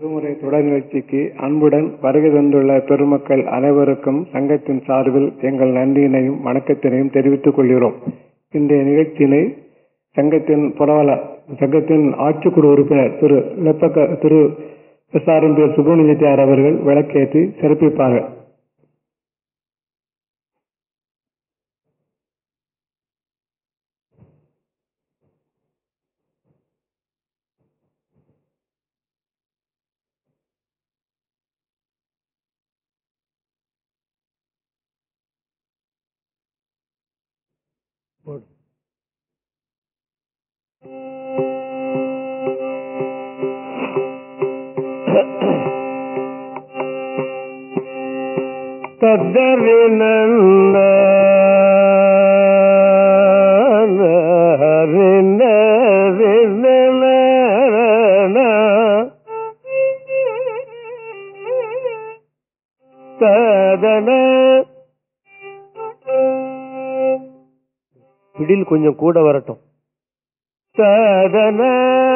விடுமுறை தொடர் நிகழ்ச்சிக்கு அன்புடன் வருகை தந்துள்ள பெருமக்கள் அனைவருக்கும் சங்கத்தின் சார்பில் எங்கள் நன்றியினையும் வணக்கத்தினையும் தெரிவித்துக் கொள்கிறோம். இன்றைய நிகழ்ச்சியினை சங்கத்தின் புரவலர் சங்கத்தின் ஆட்சிக்குழு உறுப்பினர் திரு லெப்பக்க திரு எஸ் ஆர் எம் அவர்கள் விளக்கேற்றி சிறப்பிப்பார்கள். தத்தரின ததன பிடில் கொஞ்சம் கூட வரட்டும். ததன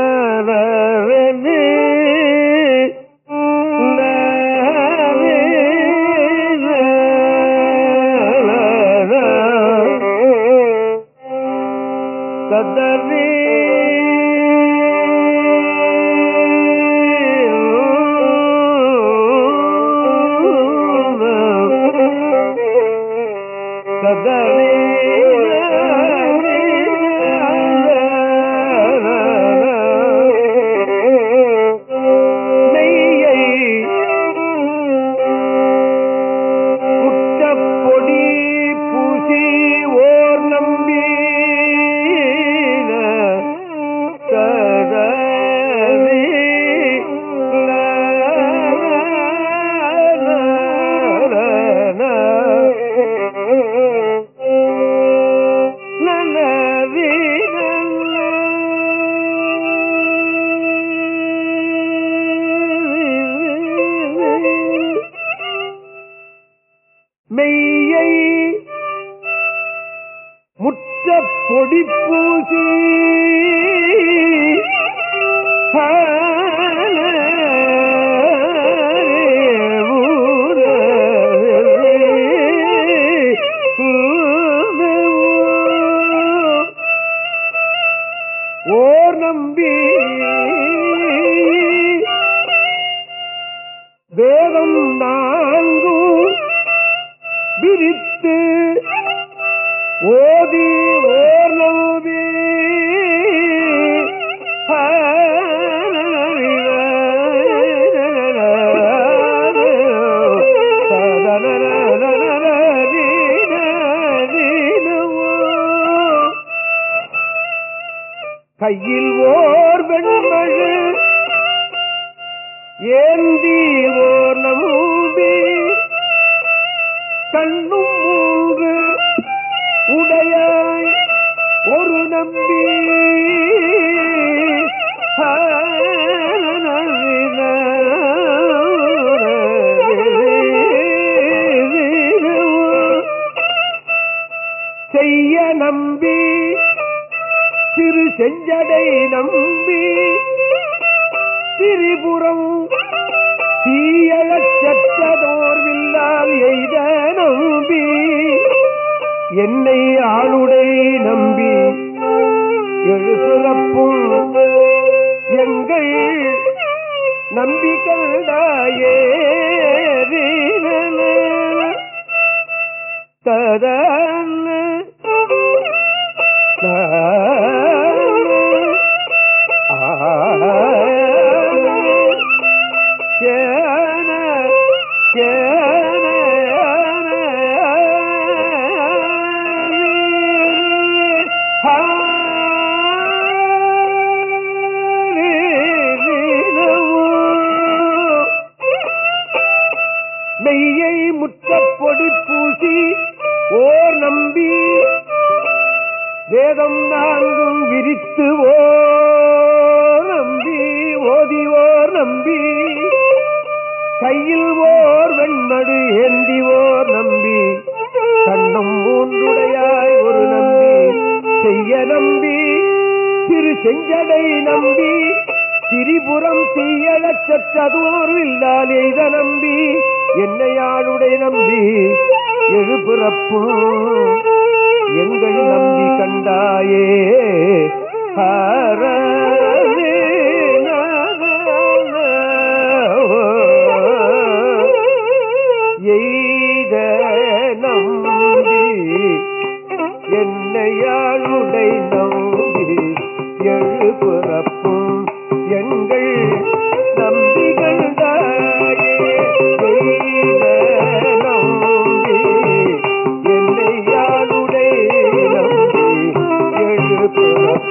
விரித்து ஓதி ஓர்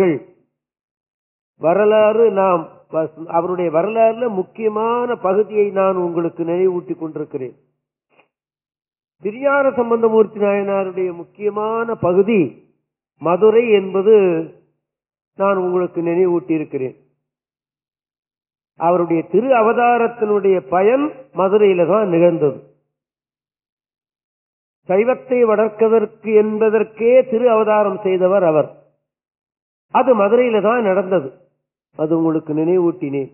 அவர்கள் வரலாறு நாம் அவருடைய வரலாறுல முக்கியமான பகுதியை நான் உங்களுக்கு நினைவூட்டிக் கொண்டிருக்கிறேன். பிரியார சம்பந்தமூர்த்தி நாயனாருடைய முக்கியமான பகுதி மதுரை என்பது நான் உங்களுக்கு நினைவூட்டி இருக்கிறேன் அவருடைய திரு அவதாரத்தினுடைய பயன் மதுரையில தான் நிகழ்ந்தது. சைவத்தை வளர்க்கதற்கு என்பதற்கே திரு அவதாரம் செய்தவர் அவர். அது மதுரையில தான் நடந்தது. அது உங்களுக்கு நினைவூட்டினேன்.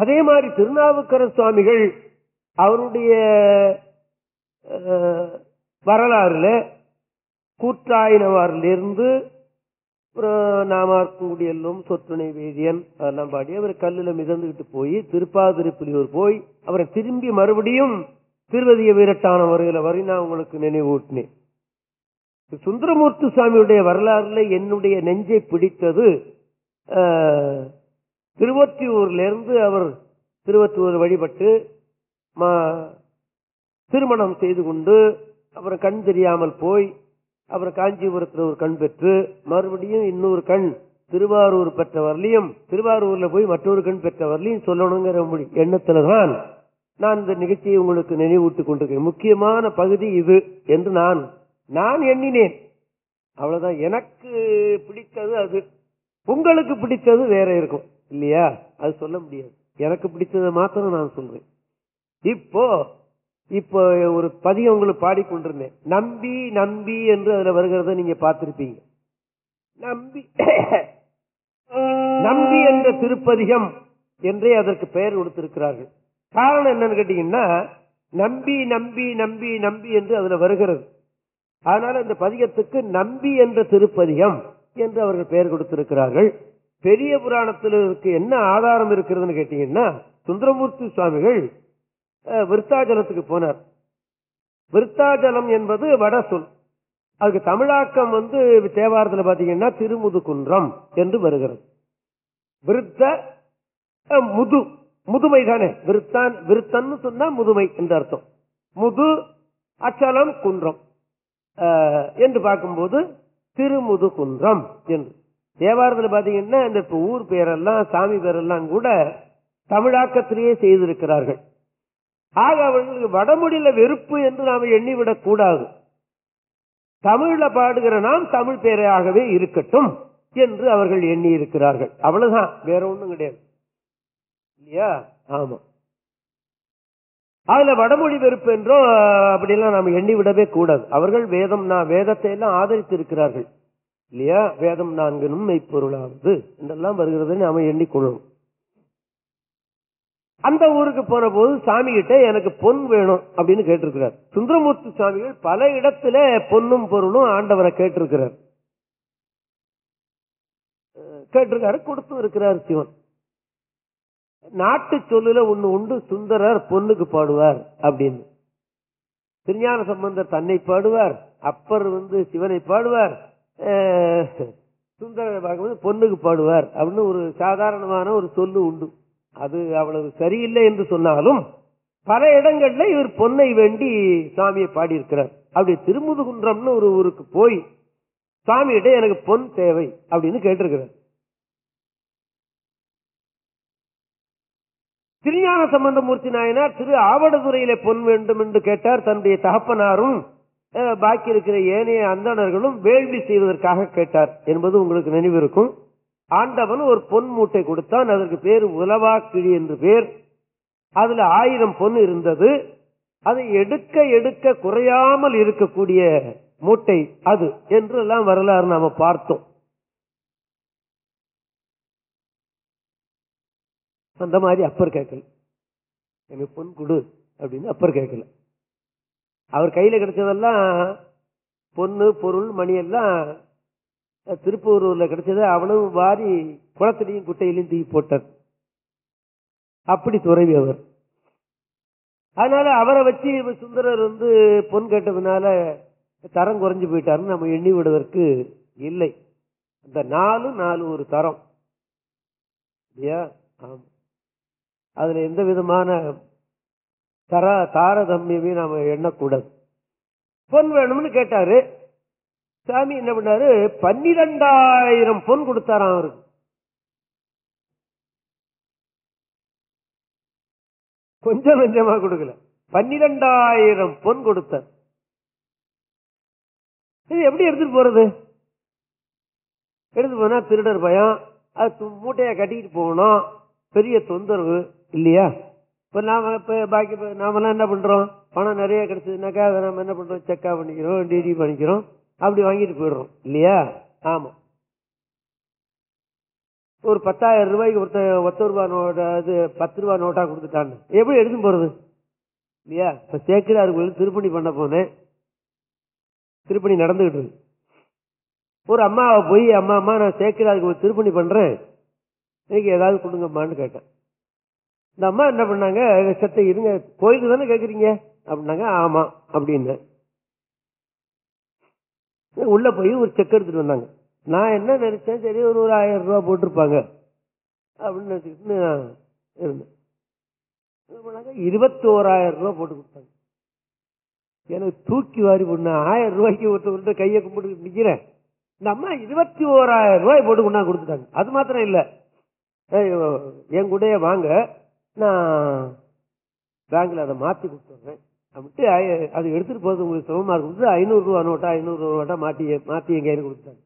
அதே மாதிரி திருநாவுக்கரசு சுவாமிகள் அவருடைய வரலாறுல கூற்றாயினவாரிலிருந்து அப்புறம் நாமார்க்குடியெல்லும் சொத்துணை வேதியன் அதெல்லாம் பாடி அவர் கல்லுல மிதந்துகிட்டு போய் திருப்பாதிருப்புலியூர் போய் அவரை திரும்பி மறுபடியும் திருவதிய வீரட்டான வரையில வரை நான் உங்களுக்கு நினைவூட்டினேன். சுந்தரமூர்த்தி சுவாமியுடைய வரலாறுல என்னுடைய நெஞ்சை பிடித்தது ஆஹ், இருந்து அவர் திருவொற்றியூர் வழிபட்டு மா- திருமணம் செய்து கொண்டு அப்புறம் கண் தெரியாமல் போய் அப்புறம் காஞ்சிபுரத்தில் ஒரு கண் பெற்று மறுபடியும் இன்னொரு கண் திருவாரூர் பெற்ற வரலையும் திருவாரூர்ல போய் மற்றொரு கண் பெற்ற வரலையும் சொல்லணுங்கிற முடி- எண்ணத்துலதான் நான் இந்த நிகழ்ச்சியை உங்களுக்கு நினைவூட்டுக் கொண்டிருக்கேன் முக்கியமான பகுதி இது என்று நான் நான் எண்ணினேன். அவ்வளவுதான். எனக்கு பிடித்தது அது. உங்களுக்கு பிடித்தது வேற இருக்கும். இல்லையா? அது சொல்ல முடியாது. எனக்கு பிடித்ததை மாத்திரம் நான் சொல்றேன். இப்போ இப்போ ஒரு பதியம் உங்களுக்கு பாடிக்கொண்டிருந்தேன் நம்பி நம்பி என்று அதுல வருகிறத நீங்க பார்த்திருப்பீங்க. நம்பி நம்பி என்ற திருப்பதிகம் என்றே அதற்கு பெயர் கொடுத்திருக்கிறார்கள். காரணம் என்னன்னு கேட்டீங்கன்னா நம்பி நம்பி நம்பி நம்பி என்று அதுல வருகிறது. அதனால இந்த பதிகத்துக்கு நம்பி என்ற திருப்பதிகம் என்று அவர்கள் பெயர் கொடுத்திருக்கிறார்கள். பெரிய புராணத்தில் என்ன ஆதாரம் இருக்கிறதுன்னு கேட்டீங்கன்னா சுந்தரமூர்த்தி சுவாமிகள் அஹ், போனார். விருத்தாஜலம் என்பது வட சொல். அதுக்கு தமிழாக்கம் வந்து தேவாரத்தில் பாத்தீங்கன்னா திருமுதுகுன்றம் என்று வருகிறது. விருத்த முது முதுமை தானே. விருத்தான் விருத்தன்னு சொன்னா முதுமை என்று அர்த்தம். முது அச்சலம் குன்றம். என்று பார்க்கும்போது திருமுதுகுன்றம் என்று. தேவாரத்தில் பாத்தீங்கன்னா இந்த ஊர் பேரெல்லாம் சாமி பேரெல்லாம் கூட தமிழாக்கத்திலேயே செய்திருக்கிறார்கள். ஆக அவர்களுக்கு வடமொழியில வெறுப்பு என்று நாம எண்ணிவிடக் கூடாது. தமிழ்ல பாடுகிற நாம் தமிழ் பேரையாகவே இருக்கட்டும் என்று அவர்கள் எண்ணி இருக்கிறார்கள் அவ்வளவுதான். வேற ஒண்ணும் கிடையாது. இல்லையா? ஆமா. அதுல வடமொழி வெறுப்பு என்றோ அப்படிலாம் நாம எண்ணி விடவே கூடாது. அவர்கள் வேதம் நான் வேதத்தை எல்லாம் ஆதரித்து இருக்கிறார்கள் இல்லையா? வேதம் நான்கனும் மெய்ப்பொருளாவது என்றெல்லாம் வருகிறது நாம எண்ணிக்கொள்ளணும் அந்த ஊருக்கு போன போது சாமி கிட்ட எனக்கு பொன் வேணும் அப்படின்னு கேட்டிருக்கிறார். சுந்தரமூர்த்தி சுவாமிகள் பல இடத்துல பொன்னும் பொருளும் ஆண்டவரை கேட்டிருக்கிறார். கேட்டிருக்காரு கொடுத்தும் இருக்கிறார் சிவன். நாட்டு சொல்லுல ஒண்ணு உண்டு சுந்தரர் பொண்ணுக்கு பாடுவார் அப்படின்னு. திருஞான சம்பந்தர் தன்னை பாடுவார் அப்பர் வந்து சிவனை பாடுவார் அஹ் சுந்தரர் பார்க்கும்போது பொண்ணுக்கு பாடுவார் அப்படின்னு ஒரு சாதாரணமான ஒரு சொல்லு உண்டு. அது அவ்வளவு சரியில்லை என்று சொன்னாலும் பல இடங்கள்ல இவர் பொன்னை வேண்டி சாமியை பாடியிருக்கிறார். அப்படி திருமுதுகுன்றம்னு ஒரு ஊருக்கு போய் சாமிகிட்ட எனக்கு பொன் தேவை அப்படின்னு கேட்டிருக்கிறார். திருஞான சம்பந்தமூர்த்தி நாயனார் திரு ஆவடதுறையிலே பொன் வேண்டும் என்று கேட்டார். தன்னுடைய தகப்பனாரும் பாக்கி இருக்கிற ஏனைய அந்தணர்களும் வேள்வி செய்வதற்காக கேட்டார் என்பது உங்களுக்கு நினைவிருக்கும் ஆண்டவன் ஒரு பொன் மூட்டை கொடுத்தான். அதற்கு பேர் உலவா கிழி என்று பேர். அதுல ஆயிரம் பொன் இருந்தது. அதை எடுக்க எடுக்க குறையாமல் இருக்கக்கூடிய மூட்டை அது என்று எல்லாம் வரலாறு நாம பார்த்தோம். அந்த மாதிரி அப்பர் கேட்கல. எனக்கு பொன் கொடு அப்படின்னு அப்பர் கேட்கல. அவர் கையில கிடைச்சதெல்லாம் பொண்ணு பொருள் மணி எல்லாம் திருப்பூரூர்ல கிடைச்சது அவ்வளவு வாரி குளத்திலையும் குட்டையிலையும் தூக்கி போட்டார். அப்படி துறவி அவர். அதனால அவரை வச்சு சுந்தரர் வந்து பொன் கேட்டதுனால தரம் குறைஞ்சு போயிட்டாருன்னு நம்ம எண்ணி விடுவதற்கு இல்லை. அந்த நாலு நாலு ஒரு தரம். இல்லையா? ஆமா. அதுல எந்த விதமான தர தாரதமியமே நாம் எண்ணக்கூடாது. பொன் வேணும்னு கேட்டாரு. சாமி என்ன பண்ணாரு? பன்னிரெண்டாயிரம் பொன் கொடுத்தாராம் அவருக்கு. கொஞ்சம் கொஞ்சமா கொடுக்கல. பன்னிரெண்டாயிரம் பொன் கொடுத்தார். இது எப்படி எடுத்துட்டு போறது? எடுத்து போனா திருடர் பயம். அது மூட்டையை கட்டிட்டு போகணும். பெரிய தொந்தரவு. இல்லையா? இப்போ நாம் இப்போ பாக்கி நாமெல்லாம் என்ன பண்ணுறோம் பணம் நிறைய கிடச்சதுனாக்கா அதை நம்ம என்ன பண்ணுறோம் செக்காக பண்ணிக்கிறோம் டிடி பண்ணிக்கிறோம். அப்படி வாங்கிட்டு போயிடுறோம். இல்லையா? ஆமாம் ஒரு பத்தாயிரம் ரூபாய்க்கு ஒருத்த ஒத்த ரூபா நோட்டா இது பத்து ரூபா நோட்டாக கொடுத்துட்டான்னு. எப்படி எடுத்து போகிறது இல்லையா? இப்போ சேக்கிரார் கோயில் திருப்பணி பண்ண போனேன். திருப்பணி நடந்துகிட்டு இருக்கு. ஒரு அம்மாவை போய் அம்மா அம்மா நான் சேக்கிராருக்கு ஒரு திருப்பணி பண்ணுறேன் எனக்கு ஏதாவது கொடுங்கம்மான்னு கேட்டேன். இந்த அம்மா என்ன பண்ணாங்க? செத்த இருங்க. கோயிலுக்கு தானே கேட்குறீங்க அப்படின்னாங்க. ஆமா. அப்படின்னு. உள்ள போய் ஒரு செக் எடுத்துட்டு வந்தாங்க. நான் என்ன நினைச்சேன்? சரி ஒரு ஒரு ஆயிரம் ரூபாய் போட்டிருப்பாங்க. அப்படின்னு நினைச்சுக்கிட்டு இருந்தேன். என்ன பண்ணாங்க? இருபத்தி ஓராயிரம் ரூபா போட்டு கொடுத்தாங்க. எனக்கு தூக்கி வாரி பண்ண ஆயிரம் ரூபாய்க்கு ஒருத்தவர்கிட்ட கையை கும்பிட்டு நிற்கிறேன் இந்த அம்மா இருபத்தி ஓராயிரம் ரூபாய் போட்டு கொண்டா கொடுத்துட்டாங்க. அது மாத்திரம் இல்லை. என் கூட வாங்க. நான் பேங்க்ல அதை மாற்றி கொடுத்துட்றேன். அப்படின்ட்டு அது எடுத்துகிட்டு போகிறது உங்களுக்கு சிரமமாக இருக்குது ஐநூறுரூவா நோட்டா ஐநூறு மாற்றி நோட்டா மாட்டி மாத்தி என் கொடுத்தாங்க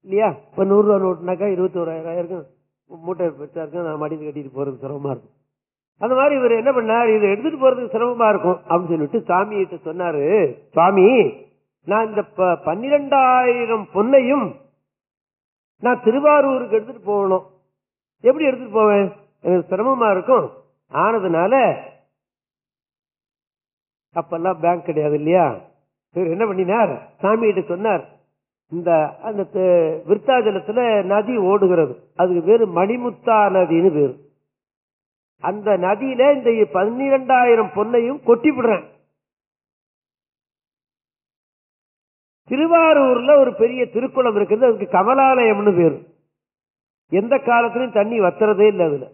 இல்லையா? இப்போ நூறுரூவா நோட்டுனாக்கா இருபத்தி ஓராயிரம் இருக்கும் மூட்டை பெருசா இருக்கும் நான் மடிந்து கட்டிட்டு போகிறது சிரமமாக இருக்கும். அந்த மாதிரி இவர் என்ன பண்ணார்? இதை எடுத்துகிட்டு போகிறதுக்கு சிரமமாக இருக்கும் அப்படின்னு சொல்லிட்டு சாமிகிட்ட சொன்னார் சுவாமி நான் இந்த ப- பன்னிரெண்டாயிரம் பொன்னையும் நான் திருவாரூருக்கு எடுத்துகிட்டு போகணும். எப்படி எடுத்துகிட்டு போவேன்? சிரமமா இருக்கும். ஆனதுனால அப்பெல்லாம் பேங்க் கிடையாது இல்லையா? இவர் என்ன பண்ணினார்? சாமிகிட்ட சொன்னார். இந்த அந்த விருத்தாஜலத்துல விருத்தாச்சலத்துல நதி ஓடுகிறது. அதுக்கு பேரு மணிமுத்தா நதின்னு பேரு. அந்த நதியில இந்த பன்னிரெண்டாயிரம் பொன்னையும் கொட்டி விடுறேன் திருவாரூர்ல ஒரு பெரிய திருக்குளம் இருக்குது. அதுக்கு கமலாலயம்னு பேரு. எந்த காலத்திலையும் தண்ணி வத்துறதே இல்லை அதுல.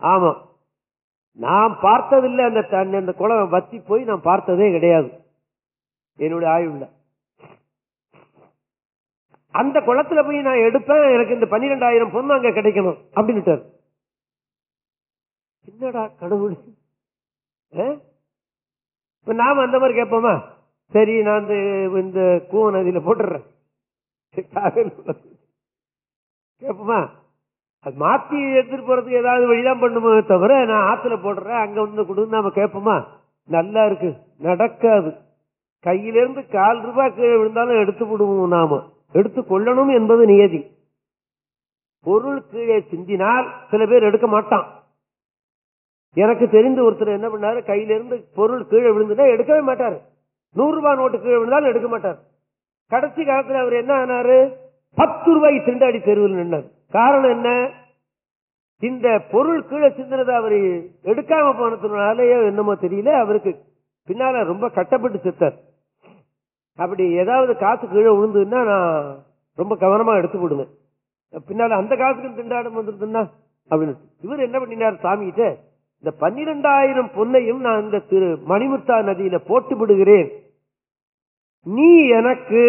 ஆமா. நான் பார்த்ததில்லை அந்த தண்ணி அந்த குளம் வத்தி போய் நான் பார்த்ததே கிடையாது. என்னுடைய ஆயுள்ல. அந்த குளத்துல போய் நான் எடுப்பேன் எனக்கு இந்த பன்னிரெண்டாயிரம் பொண்ணு அங்க கிடைக்கணும் அப்படின்னுட்டார். என்னடா கடவுள்? இப்ப நாம அந்த மாதிரி கேட்போமா? சரி நான் இந்த இந்த கூவ நதியில போட்டுடுறேன் கேட்போமா? அது மாத்தி எடுத்துட்டு போறதுக்கு ஏதாவது வழிதான் பண்ணுமோ தவிர நான் ஆத்துல போடுறேன் அங்க வந்து கொடுன்னு நாம கேட்போமா? நல்லா இருக்கு. நடக்காது. கையிலிருந்து கால் ரூபாய் கீழே விழுந்தாலும் எடுத்து விடுவோம் நாம. எடுத்து கொள்ளணும் என்பது நியதி. பொருள் கீழே சிந்தினால் சில பேர் எடுக்க மாட்டான். எனக்கு தெரிந்து ஒருத்தர் என்ன பண்ணாரு? கையில இருந்து பொருள் கீழே விழுந்துட்டா எடுக்கவே மாட்டாரு. நூறு ரூபாய் நோட்டு கீழே விழுந்தாலும் எடுக்க மாட்டார். கடைசி காலத்துல அவர் என்ன ஆனாரு? பத்து ரூபாய் திண்டாடி தெருவில் நின்னார். காரணம் என்ன? இந்த பொருள் கீழே சிந்தினதை அவர் எடுக்காம போனதுனாலயோ என்னமோ தெரியல. அவருக்கு பின்னால ரொம்ப கட்டப்பட்டு செத்தார். அப்படி ஏதாவது காசு கீழே விழுந்ததுன்னா நான் ரொம்ப கவனமா எடுத்து விடுவேன் பின்னால அந்த காசுக்கு திண்டாடம் வந்துருதுன்னா அப்படின்னு. இவர் என்ன பண்ணினார் சாமிகிட்ட? இந்த பன்னிரெண்டாயிரம் பொன்னையும் நான் இந்த திரு மணிமுத்தா நதியில போட்டு விடுகிறேன். நீ எனக்கு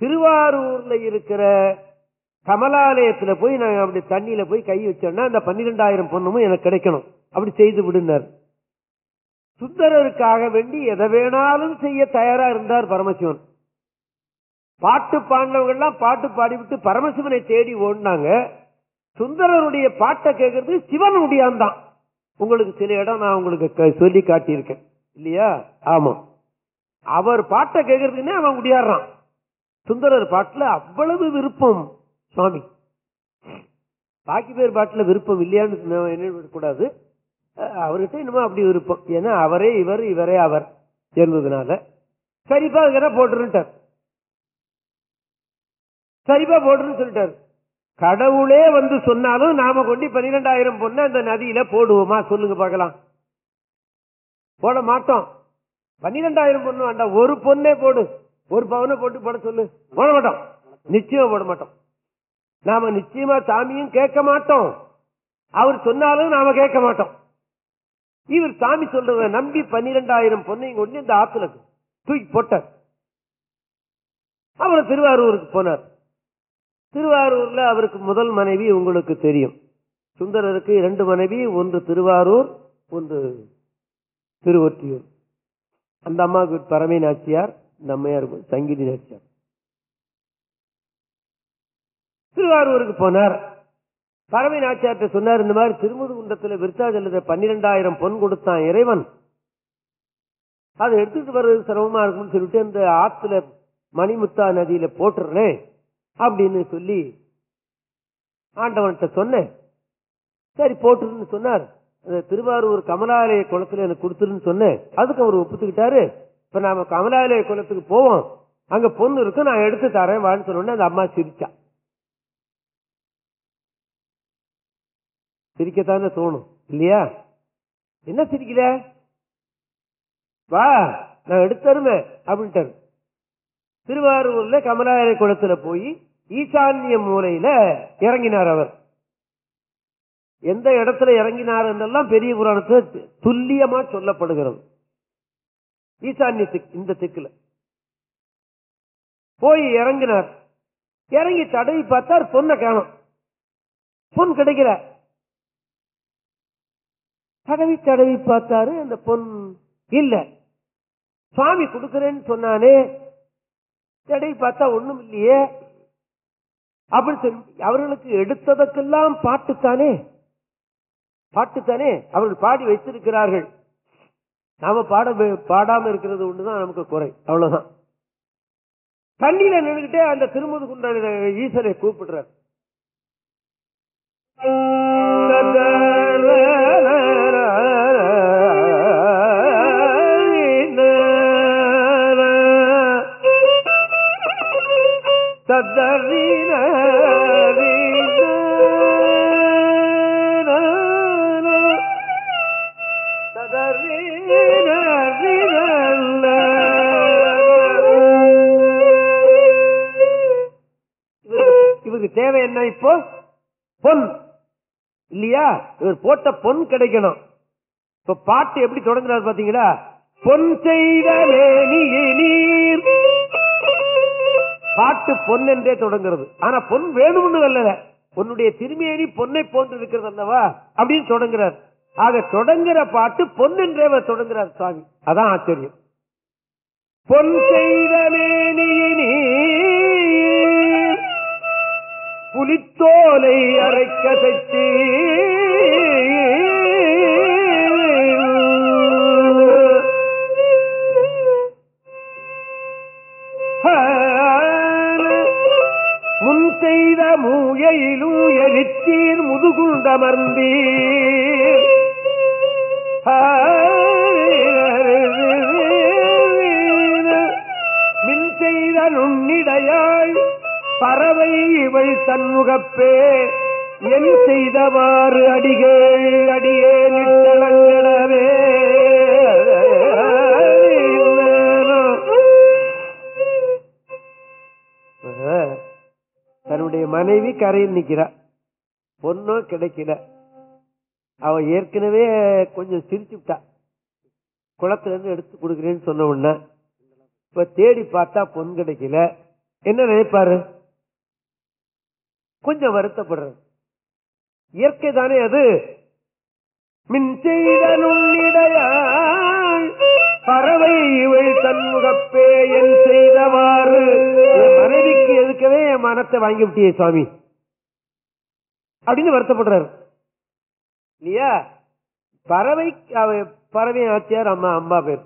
திருவாரூர்ல இருக்கிற கமலாலயத்துல போய் நான் அப்படி தண்ணியில போய் கை வச்சோம்னா அந்த பன்னிரெண்டாயிரம் பொண்ணுமும் எனக்கு கிடைக்கணும். அப்படி செய்து விடுனார். சுந்தரருக்காக வேண்டி எதை வேணாலும் செய்ய தயாரா இருந்தார் பரமசிவன். பாட்டு பாடினவங்கெல்லாம் பாட்டு பாடிவிட்டு பரமசிவனை தேடி ஓடினாங்க. சுந்தரருடைய பாட்டை கேட்கறது சிவன் முடியாந்தான் உங்களுக்கு சில இடம் நான் உங்களுக்கு க- சொல்லி காட்டியிருக்கேன். இல்லையா? ஆமா அவர் பாட்டை கேட்கறதுக்குன்னே அவன் முடியாடுறான் சுந்தரர் பாட்டுல அவ்வளவு விருப்பம். சுவாமி பாக்கி பேர் பாட்டுல விருப்பம் இல்லையான்னு என்ன அவர்கிட்ட இன்னமும் அப்படி விருப்பம். ஏன்னா அவரே இவர் இவரே அவர் என்பதனால. சரிப்பா அதுக்கு போட்டுருட்டார் சரிப்பா போட்டுருன்னு சொல்லிட்டார். கடவுளே வந்து சொன்னாலும் நாம கொண்டு பன்னிரெண்டாயிரம் பொண்ணு அந்த நதியில போடுவோமா? சொல்லுங்க பார்க்கலாம். போட மாட்டோம். பன்னிரெண்டாயிரம் பொண்ணு வேண்டாம். ஒரு பொண்ணே போடு. ஒரு பவனை போட்டு போட சொல்லு. போட மாட்டோம். நிச்சயமா போட மாட்டோம். நாம நிச்சயமா சாமியும் கேட்க மாட்டோம். அவர் சொன்னாலும் நாம கேட்க மாட்டோம். இவர் சாமி சொல்றத நம்பி பன்னிரெண்டாயிரம் பொண்ணையும் கொண்டு இந்த ஆத்துல தூக்கி போட்டார். அவர் திருவாரூருக்கு போனார். திருவாரூர்ல அவருக்கு முதல் மனைவி உங்களுக்கு தெரியும். சுந்தரருக்கு இரண்டு மனைவி ஒன்று திருவாரூர் ஒன்று திருவொற்றியூர். அந்த அம்மாவுக்கு பரமை நாச்சியார் நம்மையார் சங்கீதி நாச்சியார். திருவாரூருக்கு போனார். பரமை நாச்சியார்ட்ட சொன்னார் இந்த மாதிரி திருமுது குண்டத்துல விருத்தாஜலத்தை பன்னிரெண்டாயிரம் பொன் கொடுத்தான் இறைவன். அதை எடுத்துட்டு வர்றது சிரமமா இருக்கும்னு சொல்லிட்டு அந்த ஆத்துல மணிமுத்தா நதியில போட்டுறேன் அப்படின்னு சொல்லி ஆண்டவன்கிட்ட சொன்னேன். சரி போட்டுருன்னு சொன்னார். திருவாரூர் கமலாலய குளத்துல எனக்கு கொடுத்துருன்னு சொன்னேன். அதுக்கு அவர் ஒப்புத்துக்கிட்டாரு. இப்ப நாம கமலாலய குளத்துக்கு போவோம். அங்க பொண்ணு இருக்கு நான் எடுத்து தரேன் வான்னு சொன்னோடனே அந்த அம்மா சிரிச்சா. சிரிக்கத்தானே தோணும் இல்லையா? என்ன சிரிக்கல வா நான் எடுத்தருமே அப்படின்ட்டு திருவாரூர்ல கமலாலய குளத்துல போய் ஈசான்ய மூலையில இறங்கினார் அவர். எந்த இடத்துல இறங்கினார் என்றெல்லாம் பெரிய புராணத்துல துல்லியமா சொல்லப்படுகிறது. ஈசான்ய திக் இந்த திக்குல. போய் இறங்கினார். இறங்கி தடவி பார்த்தார் பொண்ணை காணும். பொன் கிடைக்கல. தடவி தடவி பார்த்தாரு அந்த பொன் இல்ல. சுவாமி கொடுக்கிறேன்னு சொன்னானே தடவி பார்த்தா ஒண்ணும் இல்லையே. அப்படின்னு சொல்லி அவர்களுக்கு எடுத்ததற்கெல்லாம் பாட்டுத்தானே? பாட்டுத்தானே? அவர்கள் பாடி வைத்திருக்கிறார்கள். நாம பாட பாடாம இருக்கிறது ஒண்ணுதான் நமக்கு குறை அவ்வளவுதான். தண்ணியில நின்றுகிட்டே அந்த திருமுது குண்ட ஈசனை கூப்பிடுறார் இவருக்கு தேவை என்ன இப்போ பொன் இல்லையா இவர் போட்ட பொன் கிடைக்கணும் இப்ப பாட்டு எப்படி தொடங்குறாரு பாத்தீங்களா பொன் செய்த நீர் பாட்டு பொன் என்றே தொடங்குறது. ஆனா பொன் வேணும்னு அல்லல உன்னுடைய திருமேனி பொன்னை போன்று இருக்கிறது அல்லவா? அப்படின்னு தொடங்குறார். ஆக தொடங்குற பாட்டு பொன் என்றே அவர் தொடங்குறார் சுவாமி. அதான் ஆச்சரியம். பொன் செய்த நீ புலித்தோலை அரைக்கசைத்து முதுகுண்டமர்ந்தீர் மின் செய்த நுண்ணிடையாய் பறவை இவள் தன்முகப்பே என் செய்தவாறு அடிகள் அடியே நிட்டளங்களவே தன்னுடைய மனைவி கரையில் நிற்கிறார். பொண்ணும் கிடைக்கல. அவ ஏற்கனவே கொஞ்சம் சிரிச்சுட்டா குளத்துல இருந்து எடுத்து கொடுக்குறேன்னு சொன்ன உடனே இப்ப தேடி பார்த்தா பொன் கிடைக்கல. என்ன நினைப்பாரு? கொஞ்சம் வருத்தப்படுறது இயற்கை தானே அது. மின் செய்தனுள்ளிடையாள் பறவை இவள் தன்முகப்பே என் செய்தவாறு. மனைவிக்கு எதுக்கவே என் மனத்தை வாங்கி விட்டியே சுவாமி. அப்படின்னு வருத்தப்படுறாரு. இல்லையா பறவை அவ பறவை ஆச்சியார் அம்மா அம்மா பேர்.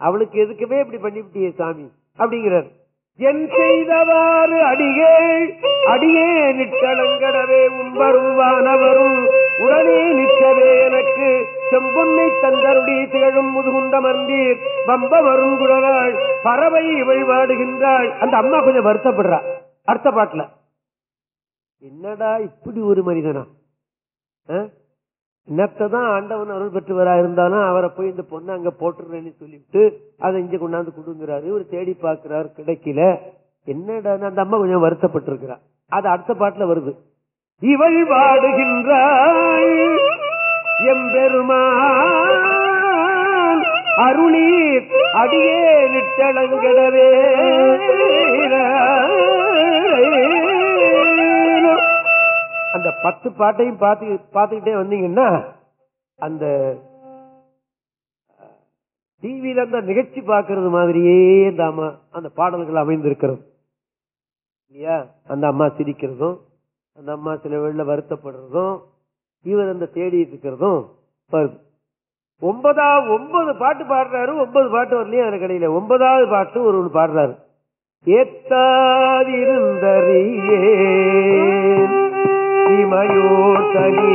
அவளுக்கு எதுக்குமே இப்படி பண்ணிவிட்டியே சாமி அப்படிங்கிறார். என் செய்தவாறு அடியே அடியே நிற்கலங்கடவே உம்பருவானவரும் உடனே நிற்கவே எனக்கு. செம்பொன்னை தந்தருடி திகழும் முதுகுண்டமர்ந்தீர் வம்ப வரும் குழலாள் பறவை இவள் வாடுகின்றாள். அந்த அம்மா கொஞ்சம் வருத்தப்படுறா அடுத்த பாட்டுல என்னடா இப்படி ஒரு மனிதனா? என்னத்தான் ஆண்டவன் அருள் பெற்றவரா இருந்தாலும் அவரை போய் இந்த பொண்ணை அங்க போட்டுறேன்னு சொல்லிட்டு அதை இங்க கொண்டாந்து கொடுங்கிறாரு இவர் தேடி பார்க்கிறாரு கிடைக்கல. என்னடா அந்த அம்மா கொஞ்சம் வருத்தப்பட்டிருக்கிறா. அது அடுத்த பாட்டுல வருது. இவள் வாடுகின்றாள் எம்பெருமான் அருளீர் அடியே நிட்டளங்கடவே அந்த பத்து பாட்டையும் பார்த்து பார்த்துக்கிட்டே வந்தீங்கன்னா அந்த டிவியில அந்த நிகழ்ச்சி பார்க்கறது மாதிரியே இந்த அம்மா அந்த பாடல்கள் அமைந்திருக்கிறது இல்லையா? அந்த அம்மா சிரிக்கிறதும் அந்த அம்மா சில வேளையில வருத்தப்படுறதும் இவர் அந்த தேடிட்டு இருக்கிறதும் வருது. ஒன்பதா ஒன்பது பாட்டு பாடுறாரு ஒன்பது பாட்டு வரலையும் அந்த கிடையில ஒன்பதாவது பாட்டு ஒரு ஒன்று பாடுறாரு. ஏத்தாதிருந்தறியே. இமையோர் தனி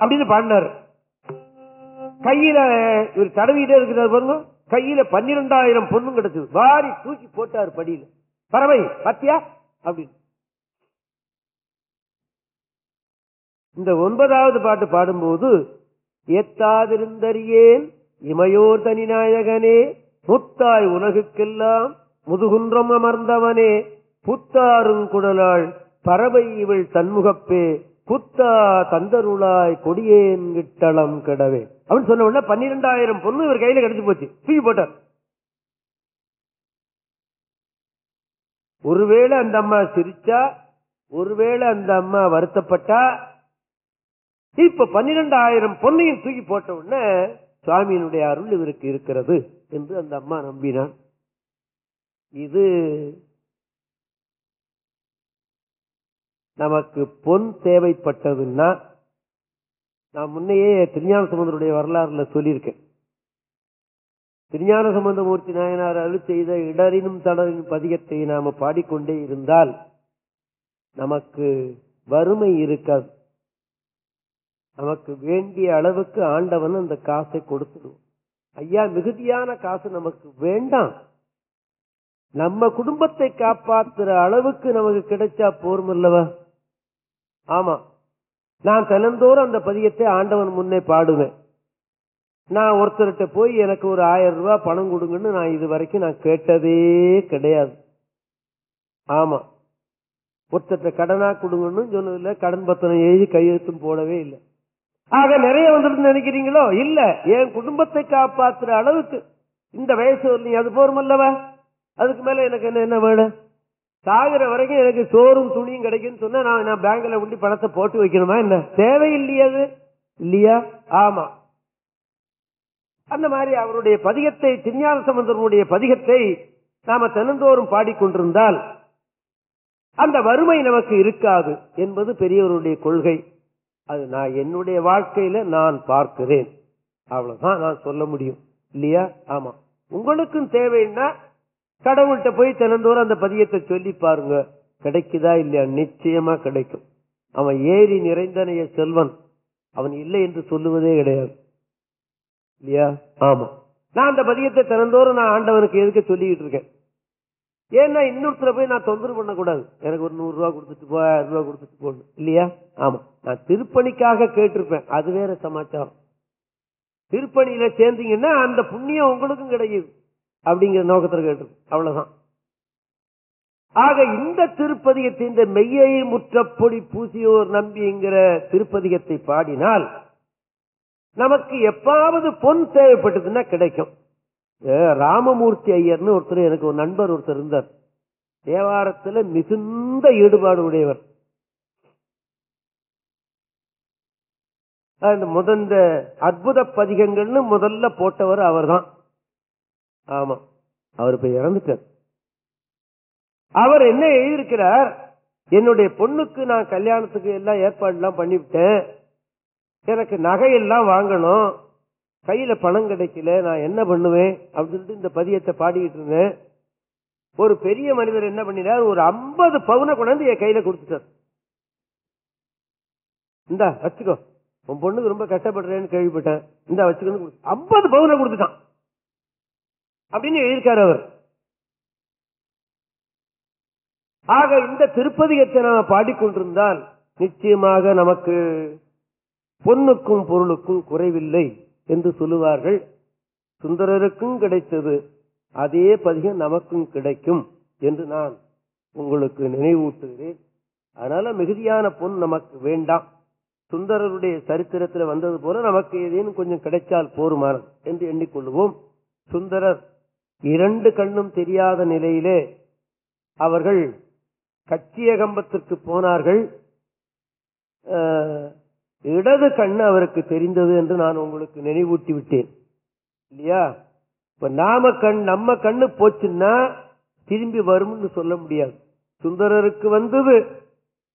அப்படின்னு பாடினார். கையில இவர் தடவிட்டே இருக்கிறார் பாருங்க. கையில பன்னிரெண்டாயிரம் பொண்ணும் கிடைச்சது வாரி தூக்கி போட்டார் படியில. பறவை பத்தியா? அப்படின்னு. இந்த ஒன்பதாவது பாட்டு பாடும்போது ஏத்தாதிருந்தறியேன் இமையோர் தனிநாயகனே முத்தாய் உலகுக்கெல்லாம் முதுகுன்றம் அமர்ந்தவனே புத்தாருங்குடலாள் பறவை இவள் தன்முகப்பே புத்தா தந்தருளாய் கொடியேன் கிட்டளம் கிடவே. அப்படின்னு சொன்ன உடனே பன்னிரெண்டாயிரம் பொண்ணு இவர் கையில கிடைச்சு போச்சு. தூக்கி போட்டார். ஒருவேளை அந்த அம்மா சிரிச்சா ஒருவேளை அந்த அம்மா வருத்தப்பட்டா இப்ப பன்னிரெண்டாயிரம் பொண்ணையும் தூக்கி போட்ட உடனே சுவாமியினுடைய அருள் இவருக்கு இருக்கிறது என்று அந்த அம்மா நம்பினான். இது நமக்கு பொன் தேவைப்பட்டதுன்னா நான் முன்னையே திருஞான சம்பந்தருடைய வரலாறுல சொல்லியிருக்கேன். திருஞான சம்பந்தமூர்த்தி நாயனார் அருள் செய்த இடரினும் தளரினும் பதிகத்தை நாம பாடிக்கொண்டே இருந்தால் நமக்கு வறுமை இருக்காது. நமக்கு வேண்டிய அளவுக்கு ஆண்டவன் அந்த காசை கொடுத்துடுவோம் ஐயா மிகுதியான காசு நமக்கு வேண்டாம். நம்ம குடும்பத்தை காப்பாத்துற அளவுக்கு நமக்கு கிடைச்சா போரும் அல்லவா ஆமா. நான் தினந்தோறும் அந்த பதியத்தை ஆண்டவன் முன்னே பாடுவேன். நான் ஒருத்தர்கிட்ட போய் எனக்கு ஒரு ஆயிரம் ரூபாய் பணம் கொடுங்கன்னு நான் இது வரைக்கும் நான் கேட்டதே கிடையாது. ஆமா. ஒருத்தர்கிட்ட கடனா கொடுங்கன்னு சொன்னதில்லை கடன் பத்திரம் எழுதி கையெழுத்தும் போடவே இல்லை. ஆக நிறைய வந்துட்டு நினைக்கிறீங்களோ? இல்ல. என் குடும்பத்தை காப்பாத்துற அளவுக்கு. இந்த வயசு நீ அது போரும் அல்லவா அதுக்கு மேல எனக்கு என்ன என்ன வேணும்? சாகுற வரைக்கும் எனக்கு சோறும் துணியும் கிடைக்கும்னு சொன்னா நான் நான் பேங்க்ல உண்டி பணத்தை போட்டு வைக்கணுமா என்ன? தேவையில்லையா அது. இல்லையா? ஆமா. அந்த மாதிரி அவருடைய பதிகத்தை திருஞான சம்பந்தருடைய பதிகத்தை நாம தினந்தோறும் பாடிக்கொண்டிருந்தால் அந்த வறுமை நமக்கு இருக்காது என்பது பெரியவருடைய கொள்கை. அது நான் என்னுடைய வாழ்க்கையில நான் பார்க்கிறேன். அவ்வளவுதான் நான் சொல்ல முடியும். இல்லையா? ஆமா. உங்களுக்கும் தேவைன்னா கடவுள்கிட்ட போய் தினந்தோறும் அந்த பதியத்தை சொல்லி பாருங்க. கிடைக்குதா இல்லையா? நிச்சயமா கிடைக்கும். அவன் ஏறி நிறைந்தனைய செல்வன். அவன் இல்லை என்று சொல்லுவதே கிடையாது. இல்லையா? ஆமா. நான் அந்த பதியத்தை தினந்தோறும் நான் ஆண்டவனுக்கு எதுக்கு சொல்லிக்கிட்டு இருக்கேன்? ஏன்னா இன்னொருத்தர போய் நான் தொந்தரவு பண்ணக்கூடாது. எனக்கு ஒரு நூறு ரூபா கொடுத்துட்டு போ ஆயிரம் ரூபா கொடுத்துட்டு போகணும் இல்லையா? ஆமா. நான் திருப்பணிக்காக கேட்டிருப்பேன். அது வேற சமாச்சாரம். திருப்பணியில சேர்ந்தீங்கன்னா அந்த புண்ணியம் உங்களுக்கும் கிடைக்குது. அப்படிங்கிற நோக்கத்தில் கேட்டு அவ்வளவுதான். ஆக இந்த திருப்பதிகத்தை இந்த மெய்யை முற்றப்பொடி பூசியோர் நம்பிங்கிற திருப்பதிகத்தை பாடினால் நமக்கு எப்பாவது பொன் தேவைப்பட்டதுன்னா கிடைக்கும். ராமமூர்த்தி ஐயர்னு ஒருத்தர் எனக்கு ஒரு நண்பர் ஒருத்தர் இருந்தார். தேவாரத்துல மிகுந்த ஈடுபாடு உடையவர். அந்த முதந்த அற்புத பதிகங்கள்னு முதல்ல போட்டவர் அவர்தான். ஆமா. அவர் இப்ப இறந்துட்டார். அவர் என்ன எழுதியிருக்கிறார்? என்னுடைய பொண்ணுக்கு நான் கல்யாணத்துக்கு எல்லாம் ஏற்பாடு எல்லாம் பண்ணிவிட்டேன். எனக்கு நகையெல்லாம் வாங்கணும். கையில பணம் கிடைக்கல. நான் என்ன பண்ணுவேன்? அப்படின்னு இந்த பதியத்தை பாடிக்கிட்டு இருந்தேன். ஒரு பெரிய மனிதர் என்ன பண்ணினார்? ஒரு ஐம்பது பவுனை கொண்டாந்து என் கையில கொடுத்துட்டார். இந்தா வச்சுக்கோ. உன் பொண்ணுக்கு ரொம்ப கஷ்டப்படுறேன்னு கேள்விப்பட்டேன். இந்தா வச்சுக்கோன்னு ஐம்பது பவுனை கொடுத்துட்டான். அப்படின்னு எழுதியிருக்காரு அவர். ஆக இந்த திருப்பதிகத்தை நாம பாடிக்கொண்டிருந்தால் நிச்சயமாக நமக்கு பொண்ணுக்கும் பொருளுக்கும் குறைவில்லை என்று சொல்லுவார்கள். சுந்தரருக்கும் கிடைத்தது. அதே பதிகம் நமக்கும் கிடைக்கும் என்று நான் உங்களுக்கு நினைவூட்டுகிறேன். அதனால மிகுதியான பொன் நமக்கு வேண்டாம். சுந்தரருடைய சரித்திரத்தில் வந்தது போல நமக்கு ஏதேனும் கொஞ்சம் கிடைச்சால் போருமாறு என்று எண்ணிக்கொள்வோம் சுந்தரர் இரண்டு கண்ணும் தெரியாத நிலையிலே அவர்கள் கச்சியகம்பத்திற்கு போனார்கள். இடது கண்ணு அவருக்கு தெரிந்தது என்று நான் உங்களுக்கு நினைவூட்டி விட்டேன். இல்லையா? இப்ப நாம கண் நம்ம கண்ணு போச்சுன்னா திரும்பி வரும்னு சொல்ல முடியாது. சுந்தரருக்கு வந்தது